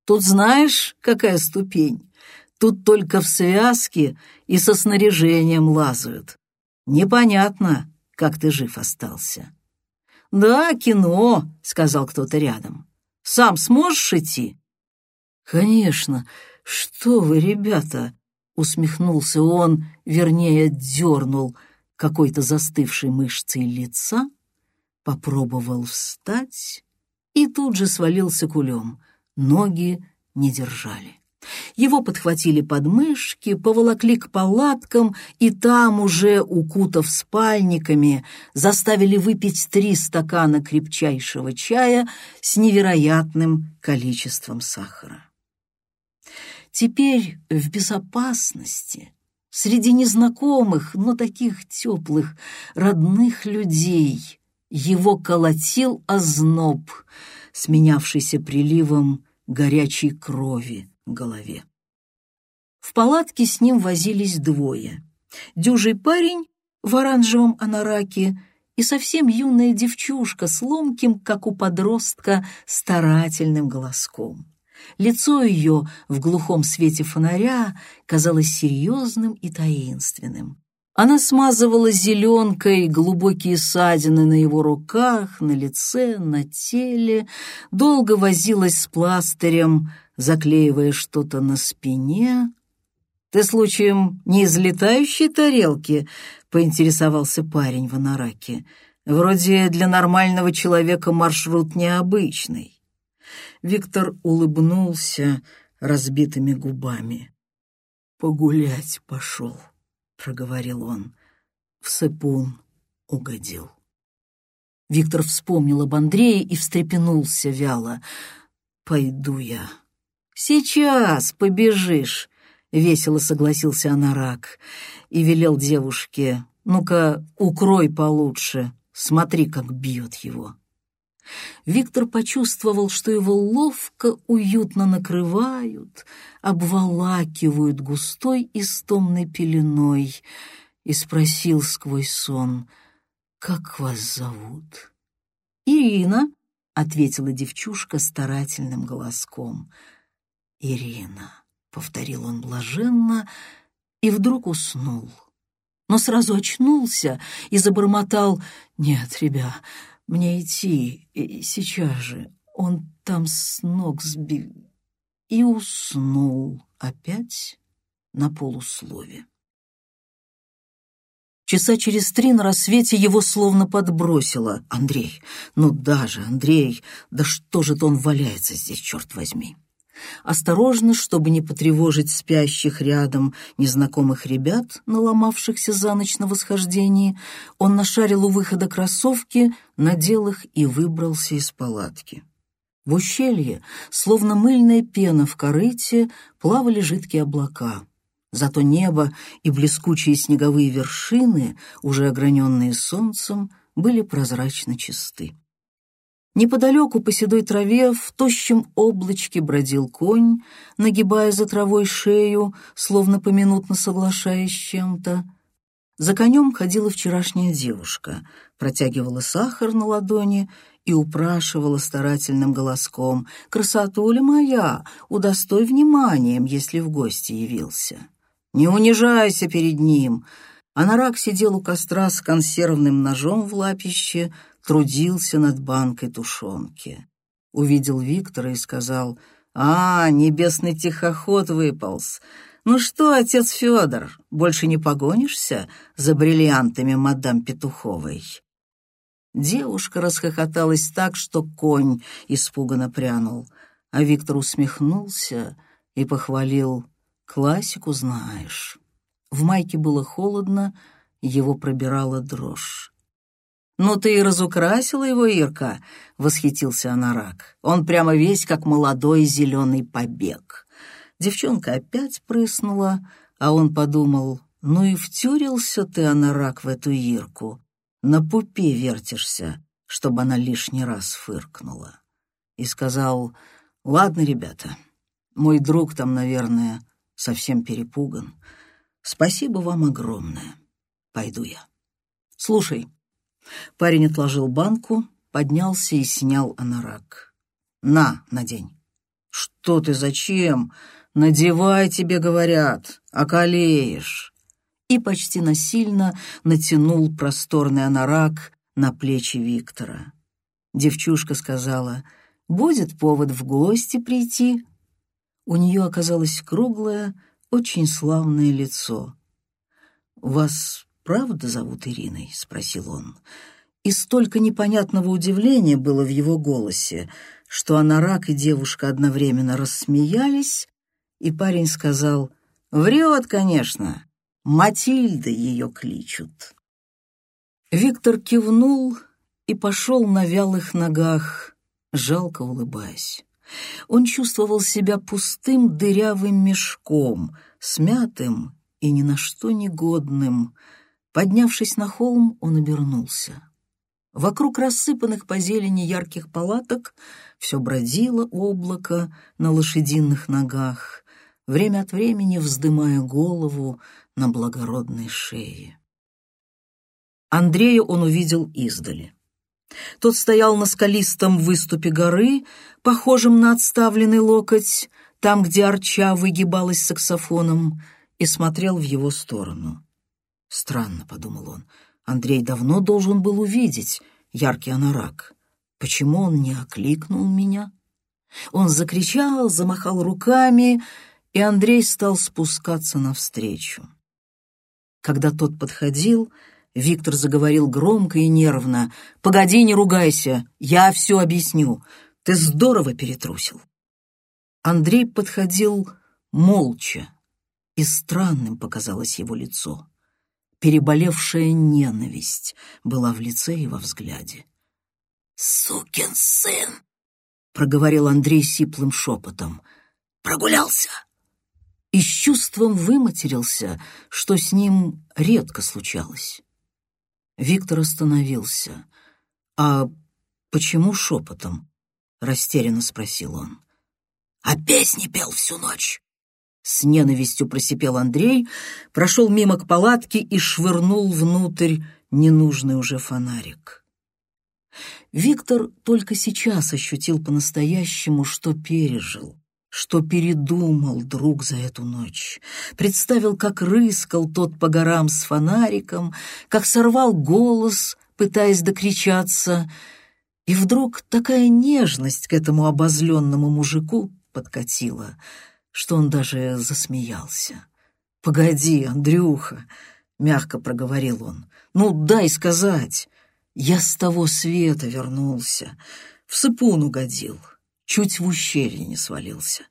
Тут знаешь, какая ступень? Тут только в связке и со снаряжением лазают. Непонятно, как ты жив остался. «Да, кино», — сказал кто-то рядом. «Сам сможешь идти?» «Конечно», «Что вы, ребята!» — усмехнулся он, вернее, дернул какой-то застывшей мышцей лица, попробовал встать и тут же свалился кулем. Ноги не держали. Его подхватили подмышки, поволокли к палаткам и там, уже укутав спальниками, заставили выпить три стакана крепчайшего чая с невероятным количеством сахара. Теперь в безопасности, среди незнакомых, но таких теплых, родных людей, его колотил озноб, сменявшийся приливом горячей крови голове. В палатке с ним возились двое. Дюжий парень в оранжевом анараке и совсем юная девчушка с ломким, как у подростка, старательным голоском. Лицо ее в глухом свете фонаря казалось серьезным и таинственным. Она смазывала зеленкой глубокие ссадины на его руках, на лице, на теле, долго возилась с пластырем, заклеивая что-то на спине. «Ты, случаем, не из летающей тарелки?» — поинтересовался парень в анараке. «Вроде для нормального человека маршрут необычный». Виктор улыбнулся разбитыми губами. «Погулять пошел», — проговорил он. В сыпун угодил. Виктор вспомнил об Андрее и встрепенулся вяло. «Пойду я». «Сейчас побежишь», — весело согласился Анарак и велел девушке. «Ну-ка, укрой получше, смотри, как бьет его». Виктор почувствовал, что его ловко, уютно накрывают, обволакивают густой и стомной пеленой, и спросил сквозь сон, «Как вас зовут?» «Ирина», — ответила девчушка старательным голоском. «Ирина», — повторил он блаженно, и вдруг уснул. Но сразу очнулся и забормотал, «Нет, ребя, мне идти, сейчас же. Он там с ног сбил и уснул опять на полуслове. Часа через три на рассвете его словно подбросило. «Андрей, ну даже, Андрей, да что же это он валяется здесь, черт возьми?» Осторожно, чтобы не потревожить спящих рядом незнакомых ребят, наломавшихся за ночь на восхождении, он нашарил у выхода кроссовки, надел их и выбрался из палатки. В ущелье, словно мыльная пена в корыте, плавали жидкие облака. Зато небо и блескучие снеговые вершины, уже ограненные солнцем, были прозрачно чисты. Неподалеку по седой траве в тощем облачке бродил конь, нагибая за травой шею, словно поминутно соглашаясь с чем-то. За конем ходила вчерашняя девушка, протягивала сахар на ладони и упрашивала старательным голоском «Красотуля моя, удостой вниманием, если в гости явился». «Не унижайся перед ним!» Анарак сидел у костра с консервным ножом в лапище, трудился над банкой тушенки. Увидел Виктора и сказал «А, небесный тихоход выполз. Ну что, отец Федор, больше не погонишься за бриллиантами мадам Петуховой?» Девушка расхохоталась так, что конь испуганно прянул, а Виктор усмехнулся и похвалил «Классику знаешь». В майке было холодно, его пробирала дрожь. «Ну ты и разукрасила его, Ирка!» — восхитился Анарак. «Он прямо весь как молодой зеленый побег». Девчонка опять прыснула, а он подумал, «Ну и втюрился ты, Анарак, в эту Ирку на пупе вертишься, чтобы она лишний раз фыркнула. И сказал, ладно, ребята, мой друг там, наверное, совсем перепуган. Спасибо вам огромное. Пойду я. Слушай, парень отложил банку, поднялся и снял анорак. На, надень. Что ты, зачем? Надевай, тебе говорят, околеешь и почти насильно натянул просторный анорак на плечи Виктора. Девчушка сказала, «Будет повод в гости прийти». У нее оказалось круглое, очень славное лицо. «Вас правда зовут Ириной?» — спросил он. И столько непонятного удивления было в его голосе, что анорак и девушка одновременно рассмеялись, и парень сказал, «Врет, конечно, Матильда ее кличут. Виктор кивнул и пошел на вялых ногах, жалко улыбаясь. Он чувствовал себя пустым дырявым мешком, смятым и ни на что негодным. Поднявшись на холм, он обернулся. Вокруг рассыпанных по зелени ярких палаток все бродило облако на лошадиных ногах, время от времени вздымая голову на благородной шее. Андрея он увидел издали. Тот стоял на скалистом выступе горы, похожем на отставленный локоть, там, где арча выгибалась саксофоном, и смотрел в его сторону. «Странно», — подумал он, — «Андрей давно должен был увидеть яркий анорак. Почему он не окликнул меня?» Он закричал, замахал руками, и Андрей стал спускаться навстречу. Когда тот подходил, Виктор заговорил громко и нервно. «Погоди, не ругайся, я все объясню. Ты здорово перетрусил». Андрей подходил молча, и странным показалось его лицо. Переболевшая ненависть была в лице и во взгляде. «Сукин сын!» — проговорил Андрей сиплым шепотом. «Прогулялся!» и с чувством выматерился, что с ним редко случалось. Виктор остановился. «А почему шепотом?» — растерянно спросил он. «А песни пел всю ночь!» С ненавистью просипел Андрей, прошел мимо к палатке и швырнул внутрь ненужный уже фонарик. Виктор только сейчас ощутил по-настоящему, что пережил что передумал друг за эту ночь. Представил, как рыскал тот по горам с фонариком, как сорвал голос, пытаясь докричаться. И вдруг такая нежность к этому обозленному мужику подкатила, что он даже засмеялся. «Погоди, Андрюха!» — мягко проговорил он. «Ну, дай сказать. Я с того света вернулся, в сыпун угодил» чуть в ущелье не свалился.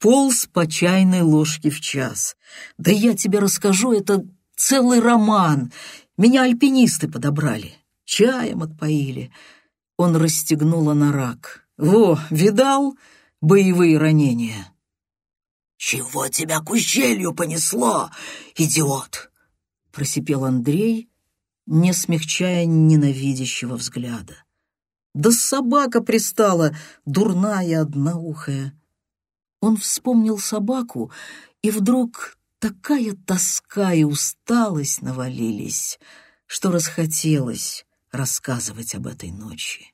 Полз по чайной ложке в час. Да я тебе расскажу, это целый роман. Меня альпинисты подобрали, чаем отпоили. Он расстегнул на рак. Во, видал боевые ранения? «Чего тебя к ущелью понесло, идиот?» Просипел Андрей, не смягчая ненавидящего взгляда. Да собака пристала, дурная одноухая. Он вспомнил собаку, и вдруг такая тоска и усталость навалились, что расхотелось рассказывать об этой ночи.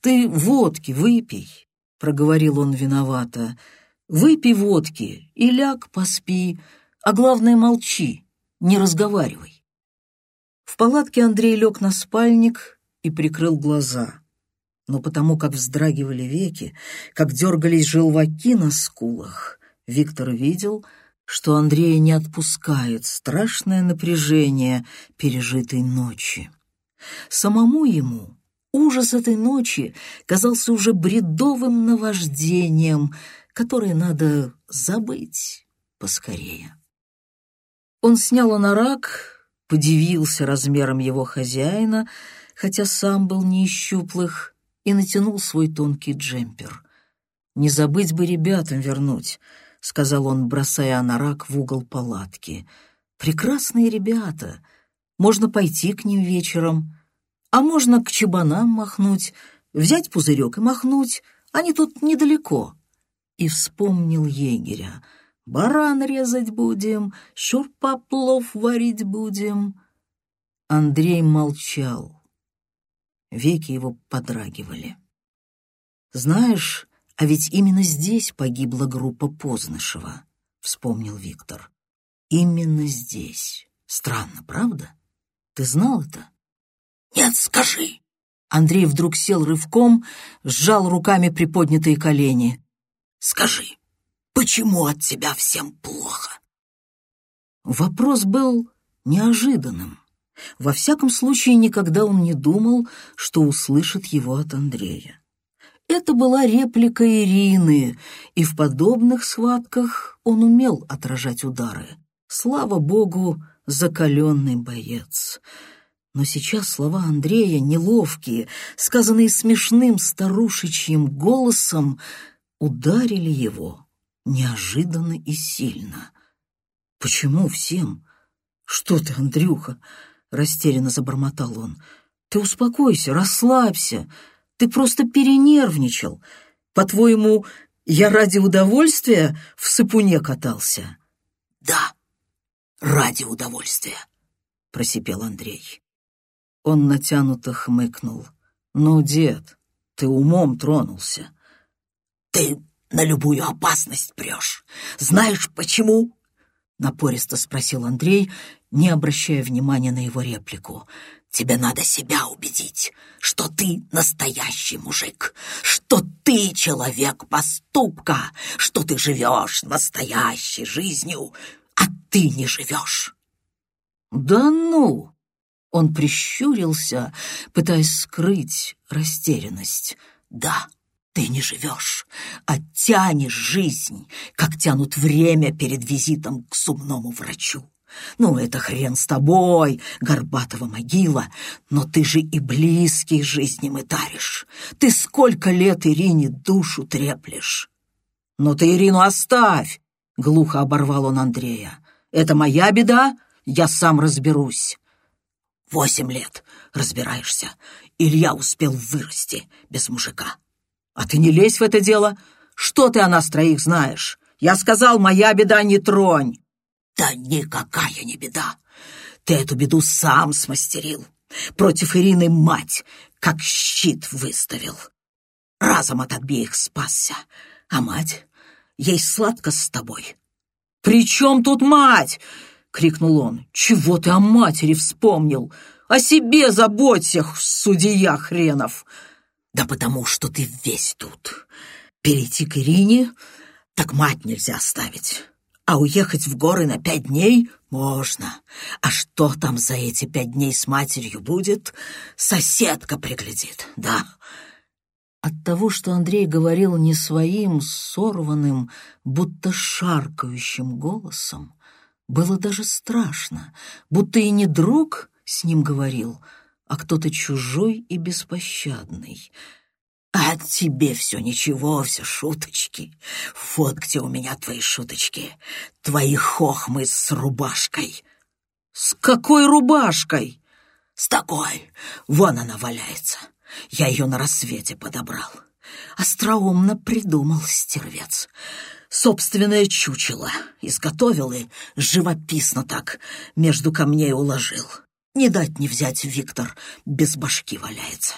Ты водки выпей, — проговорил он виновато. Выпей водки и ляг, поспи, а главное молчи, не разговаривай. В палатке Андрей лег на спальник и прикрыл глаза. Но потому как вздрагивали веки, как дергались желваки на скулах, Виктор видел, что Андрея не отпускает страшное напряжение пережитой ночи. Самому ему ужас этой ночи казался уже бредовым наваждением, которое надо забыть поскорее. Он снял анорак, подивился размером его хозяина, хотя сам был не из щуплых, и натянул свой тонкий джемпер. «Не забыть бы ребятам вернуть», — сказал он, бросая анорак в угол палатки. «Прекрасные ребята. Можно пойти к ним вечером, а можно к чебанам махнуть, взять пузырек и махнуть. Они тут недалеко». И вспомнил егеря — баран резать будем, шурпа плов варить будем». Андрей молчал. Веки его подрагивали. «Знаешь, а ведь именно здесь погибла группа Познышева», — вспомнил Виктор. «Именно здесь. Странно, правда? Ты знал это?» «Нет, скажи». Андрей вдруг сел рывком, сжал руками приподнятые колени. «Скажи, Почему от тебя всем плохо?» Вопрос был неожиданным. Во всяком случае, никогда он не думал, что услышит его от Андрея. Это была реплика Ирины, и в подобных схватках он умел отражать удары. Слава богу, закаленный боец. Но сейчас слова Андрея, неловкие, сказанные смешным старушечьим голосом, ударили его неожиданно и сильно. «Почему всем? Что ты, Андрюха?» — растерянно забормотал он. «Ты успокойся, расслабься. Ты просто перенервничал. По-твоему, я ради удовольствия в сыпуне катался?» «Да, ради удовольствия», — просипел Андрей. Он натянуто хмыкнул. «Ну, дед, ты умом тронулся». «Ты на любую опасность прешь. Знаешь почему?» Напористо спросил Андрей, не обращая внимания на его реплику. «Тебе надо себя убедить, что ты настоящий мужик, что ты человек поступка, что ты живешь настоящей жизнью, а ты не живешь». «Да ну!» Он прищурился, пытаясь скрыть растерянность. «Да, ты не живешь, а тянешь жизнь, как тянут время перед визитом к зубному врачу. Ну, это хрен с тобой, горбатого могила, но ты же и близкий жизни мытаришь. Ты сколько лет Ирине душу треплешь? Но ты Ирину оставь, — глухо оборвал он Андрея. Это моя беда, я сам разберусь. Восемь лет разбираешься. Илья успел вырасти без мужика. «А ты не лезь в это дело. Что ты о нас троих знаешь? Я сказал, моя беда не тронь». «Да никакая не беда. Ты эту беду сам смастерил. Против Ирины мать, как щит выставил. Разом от обеих спасся. А мать, ей сладко с тобой». «При чем тут мать?» — крикнул он. «Чего ты о матери вспомнил? О себе заботься, судья хренов!» Да потому что ты весь тут. Перейти к Ирине, так мать нельзя оставить. А уехать в горы на пять дней можно. А что там за эти пять дней с матерью будет, соседка приглядит, да. От того, что Андрей говорил не своим сорванным, будто шаркающим голосом, было даже страшно, будто и не друг с ним говорил — а кто-то чужой и беспощадный. «А тебе все ничего, все шуточки. Вот где у меня твои шуточки. Твои хохмы с рубашкой». «С какой рубашкой?» «С такой. Вон она валяется. Я ее на рассвете подобрал. Остроумно придумал стервец. Собственное чучело изготовил и живописно так между камней уложил. Не дать не взять Виктор, без башки валяется.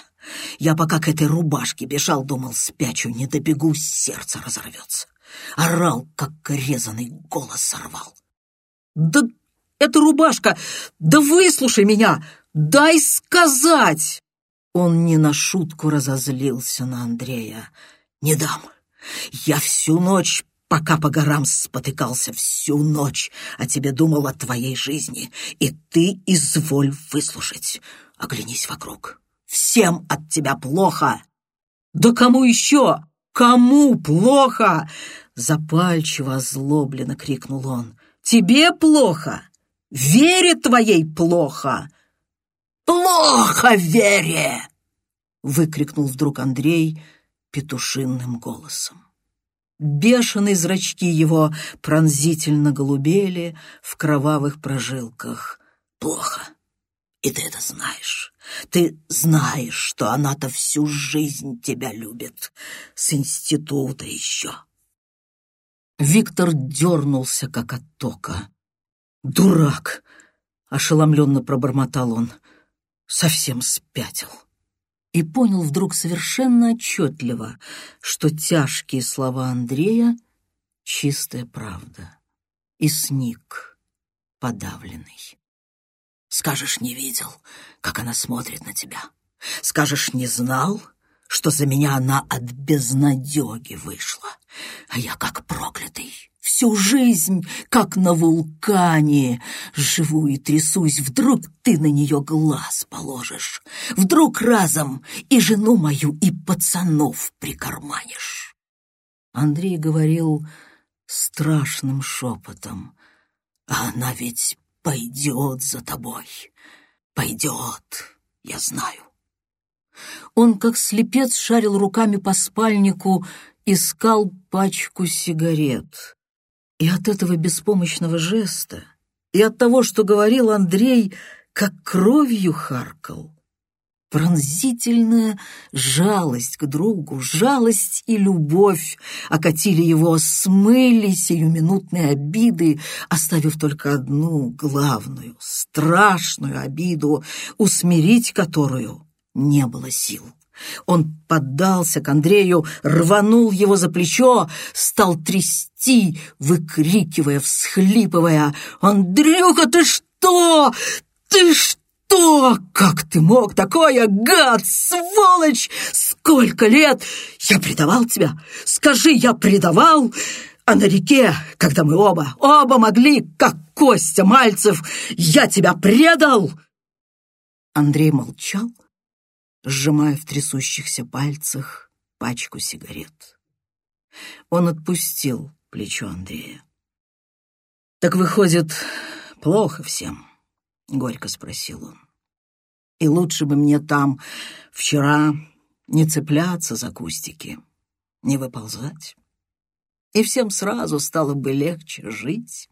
Я пока к этой рубашке бежал, думал, спячу, не добегу, сердце разорвется. Орал, как резанный голос сорвал. «Да эта рубашка! Да выслушай меня! Дай сказать!» Он не на шутку разозлился на Андрея. «Не дам! Я всю ночь пока по горам спотыкался всю ночь, а тебе думал о твоей жизни, и ты изволь выслушать. Оглянись вокруг. Всем от тебя плохо. Да кому еще? Кому плохо? Запальчиво, озлобленно крикнул он. Тебе плохо? Вере твоей плохо? Плохо Вере! Выкрикнул вдруг Андрей петушинным голосом. Бешеные зрачки его пронзительно голубели в кровавых прожилках. Плохо. И ты это знаешь. Ты знаешь, что она-то всю жизнь тебя любит. С института еще. Виктор дернулся, как от тока. «Дурак!» — ошеломленно пробормотал он. «Совсем спятил» и понял вдруг совершенно отчетливо, что тяжкие слова Андрея — чистая правда, и сник подавленный. «Скажешь, не видел, как она смотрит на тебя? Скажешь, не знал, что за меня она от безнадеги вышла, а я как проклятый?» Всю жизнь, как на вулкане, живу и трясусь. Вдруг ты на нее глаз положишь. Вдруг разом и жену мою, и пацанов прикарманишь. Андрей говорил страшным шепотом. А она ведь пойдет за тобой. Пойдет, я знаю. Он, как слепец, шарил руками по спальнику, искал пачку сигарет. И от этого беспомощного жеста, и от того, что говорил Андрей, как кровью харкал, пронзительная жалость к другу, жалость и любовь окатили его, смыли сиюминутные обиды, оставив только одну главную, страшную обиду, усмирить которую не было сил. Он поддался к Андрею, рванул его за плечо, стал трясти, выкрикивая, всхлипывая. «Андрюха, ты что? Ты что? Как ты мог такое, гад, сволочь? Сколько лет я предавал тебя? Скажи, я предавал?» А на реке, когда мы оба, оба могли, как Костя Мальцев, я тебя предал!» Андрей молчал, сжимая в трясущихся пальцах пачку сигарет. Он отпустил плечо Андрея. «Так выходит, плохо всем?» — горько спросил он. «И лучше бы мне там вчера не цепляться за кустики, не выползать, и всем сразу стало бы легче жить».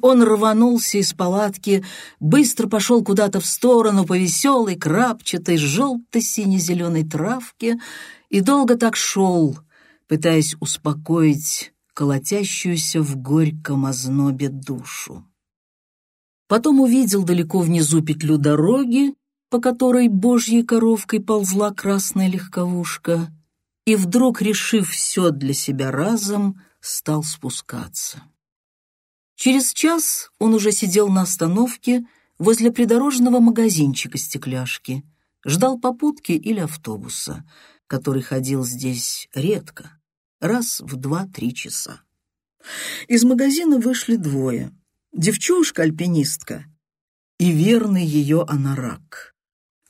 Он рванулся из палатки, быстро пошел куда-то в сторону по веселой, крапчатой, желто-сине-зеленой травке и долго так шел, пытаясь успокоить колотящуюся в горьком ознобе душу. Потом увидел далеко внизу петлю дороги, по которой божьей коровкой ползла красная легковушка, и вдруг, решив все для себя разом, стал спускаться. Через час он уже сидел на остановке возле придорожного магазинчика стекляшки, ждал попутки или автобуса, который ходил здесь редко, раз в два-три часа. Из магазина вышли двое — девчушка-альпинистка и верный ее анорак.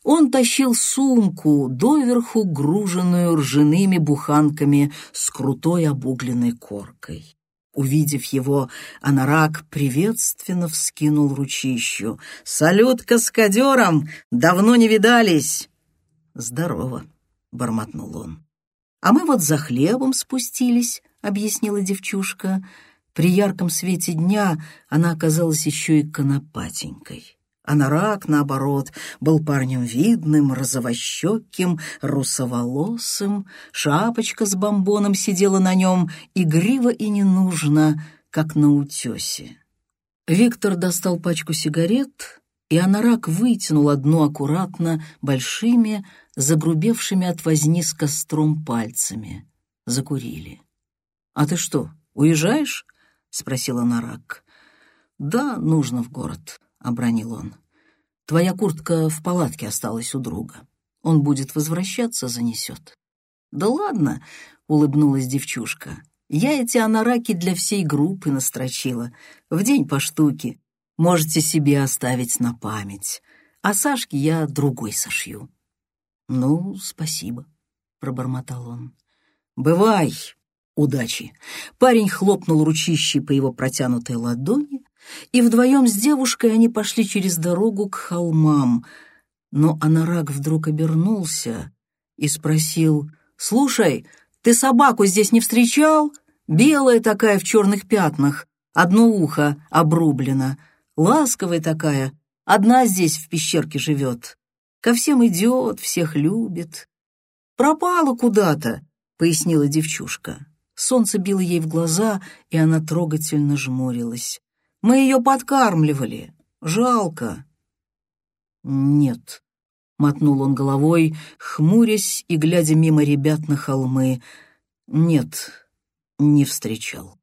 Он тащил сумку, доверху груженную ржаными буханками с крутой обугленной коркой. Увидев его, Анарак приветственно вскинул ручищу. «Салют каскадерам! Давно не видались!» «Здорово!» — бормотнул он. «А мы вот за хлебом спустились», — объяснила девчушка. При ярком свете дня она оказалась еще и конопатенькой. А Нарак, наоборот, был парнем видным, розовощеким, русоволосым, шапочка с бомбоном сидела на нем, игриво и не нужно, как на утесе. Виктор достал пачку сигарет и Анарак вытянул одну аккуратно большими, загрубевшими от возни с костром пальцами. Закурили. «А ты что, уезжаешь?» — спросил Анарак. «Да, нужно в город», — обронил он. «Твоя куртка в палатке осталась у друга. Он будет возвращаться, занесет». «Да ладно», — улыбнулась девчушка. «Я эти анараки для всей группы настрочила. В день по штуке. Можете себе оставить на память. А Сашке я другой сошью». «Ну, спасибо», — пробормотал он. «Бывай, удачи!» Парень хлопнул ручищей по его протянутой ладони, и вдвоем с девушкой они пошли через дорогу к холмам. Но Анарак вдруг обернулся и спросил, «Слушай, ты собаку здесь не встречал? Белая такая в черных пятнах, одно ухо обрублено, ласковая такая, одна здесь в пещерке живет. Ко всем идет, всех любит». «Пропала куда-то», — пояснила девчушка. Солнце било ей в глаза, и она трогательно жмурилась. «Мы ее подкармливали. Жалко». «Нет», — мотнул он головой, хмурясь и глядя мимо ребят на холмы. «Нет, не встречал».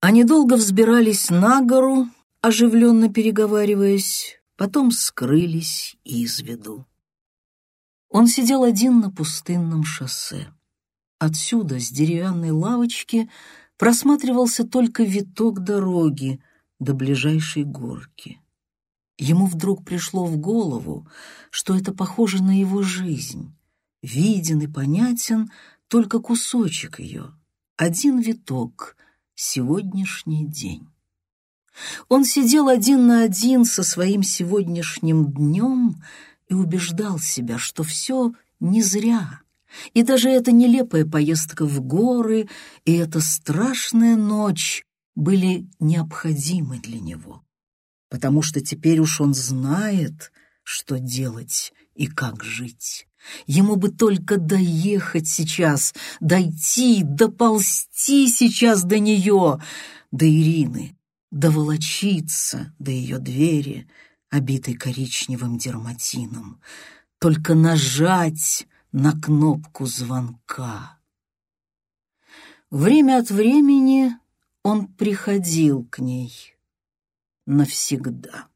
Они долго взбирались на гору, оживленно переговариваясь, потом скрылись из виду. Он сидел один на пустынном шоссе. Отсюда, с деревянной лавочки, просматривался только виток дороги до ближайшей горки. Ему вдруг пришло в голову, что это похоже на его жизнь. Виден и понятен только кусочек ее, один виток, сегодняшний день. Он сидел один на один со своим сегодняшним днем и убеждал себя, что все не зря, и даже эта нелепая поездка в горы и эта страшная ночь были необходимы для него, потому что теперь уж он знает, что делать и как жить. Ему бы только доехать сейчас, дойти, доползти сейчас до нее, до Ирины, доволочиться до ее двери, обитой коричневым дерматином, только нажать на кнопку звонка. Время от времени он приходил к ней навсегда.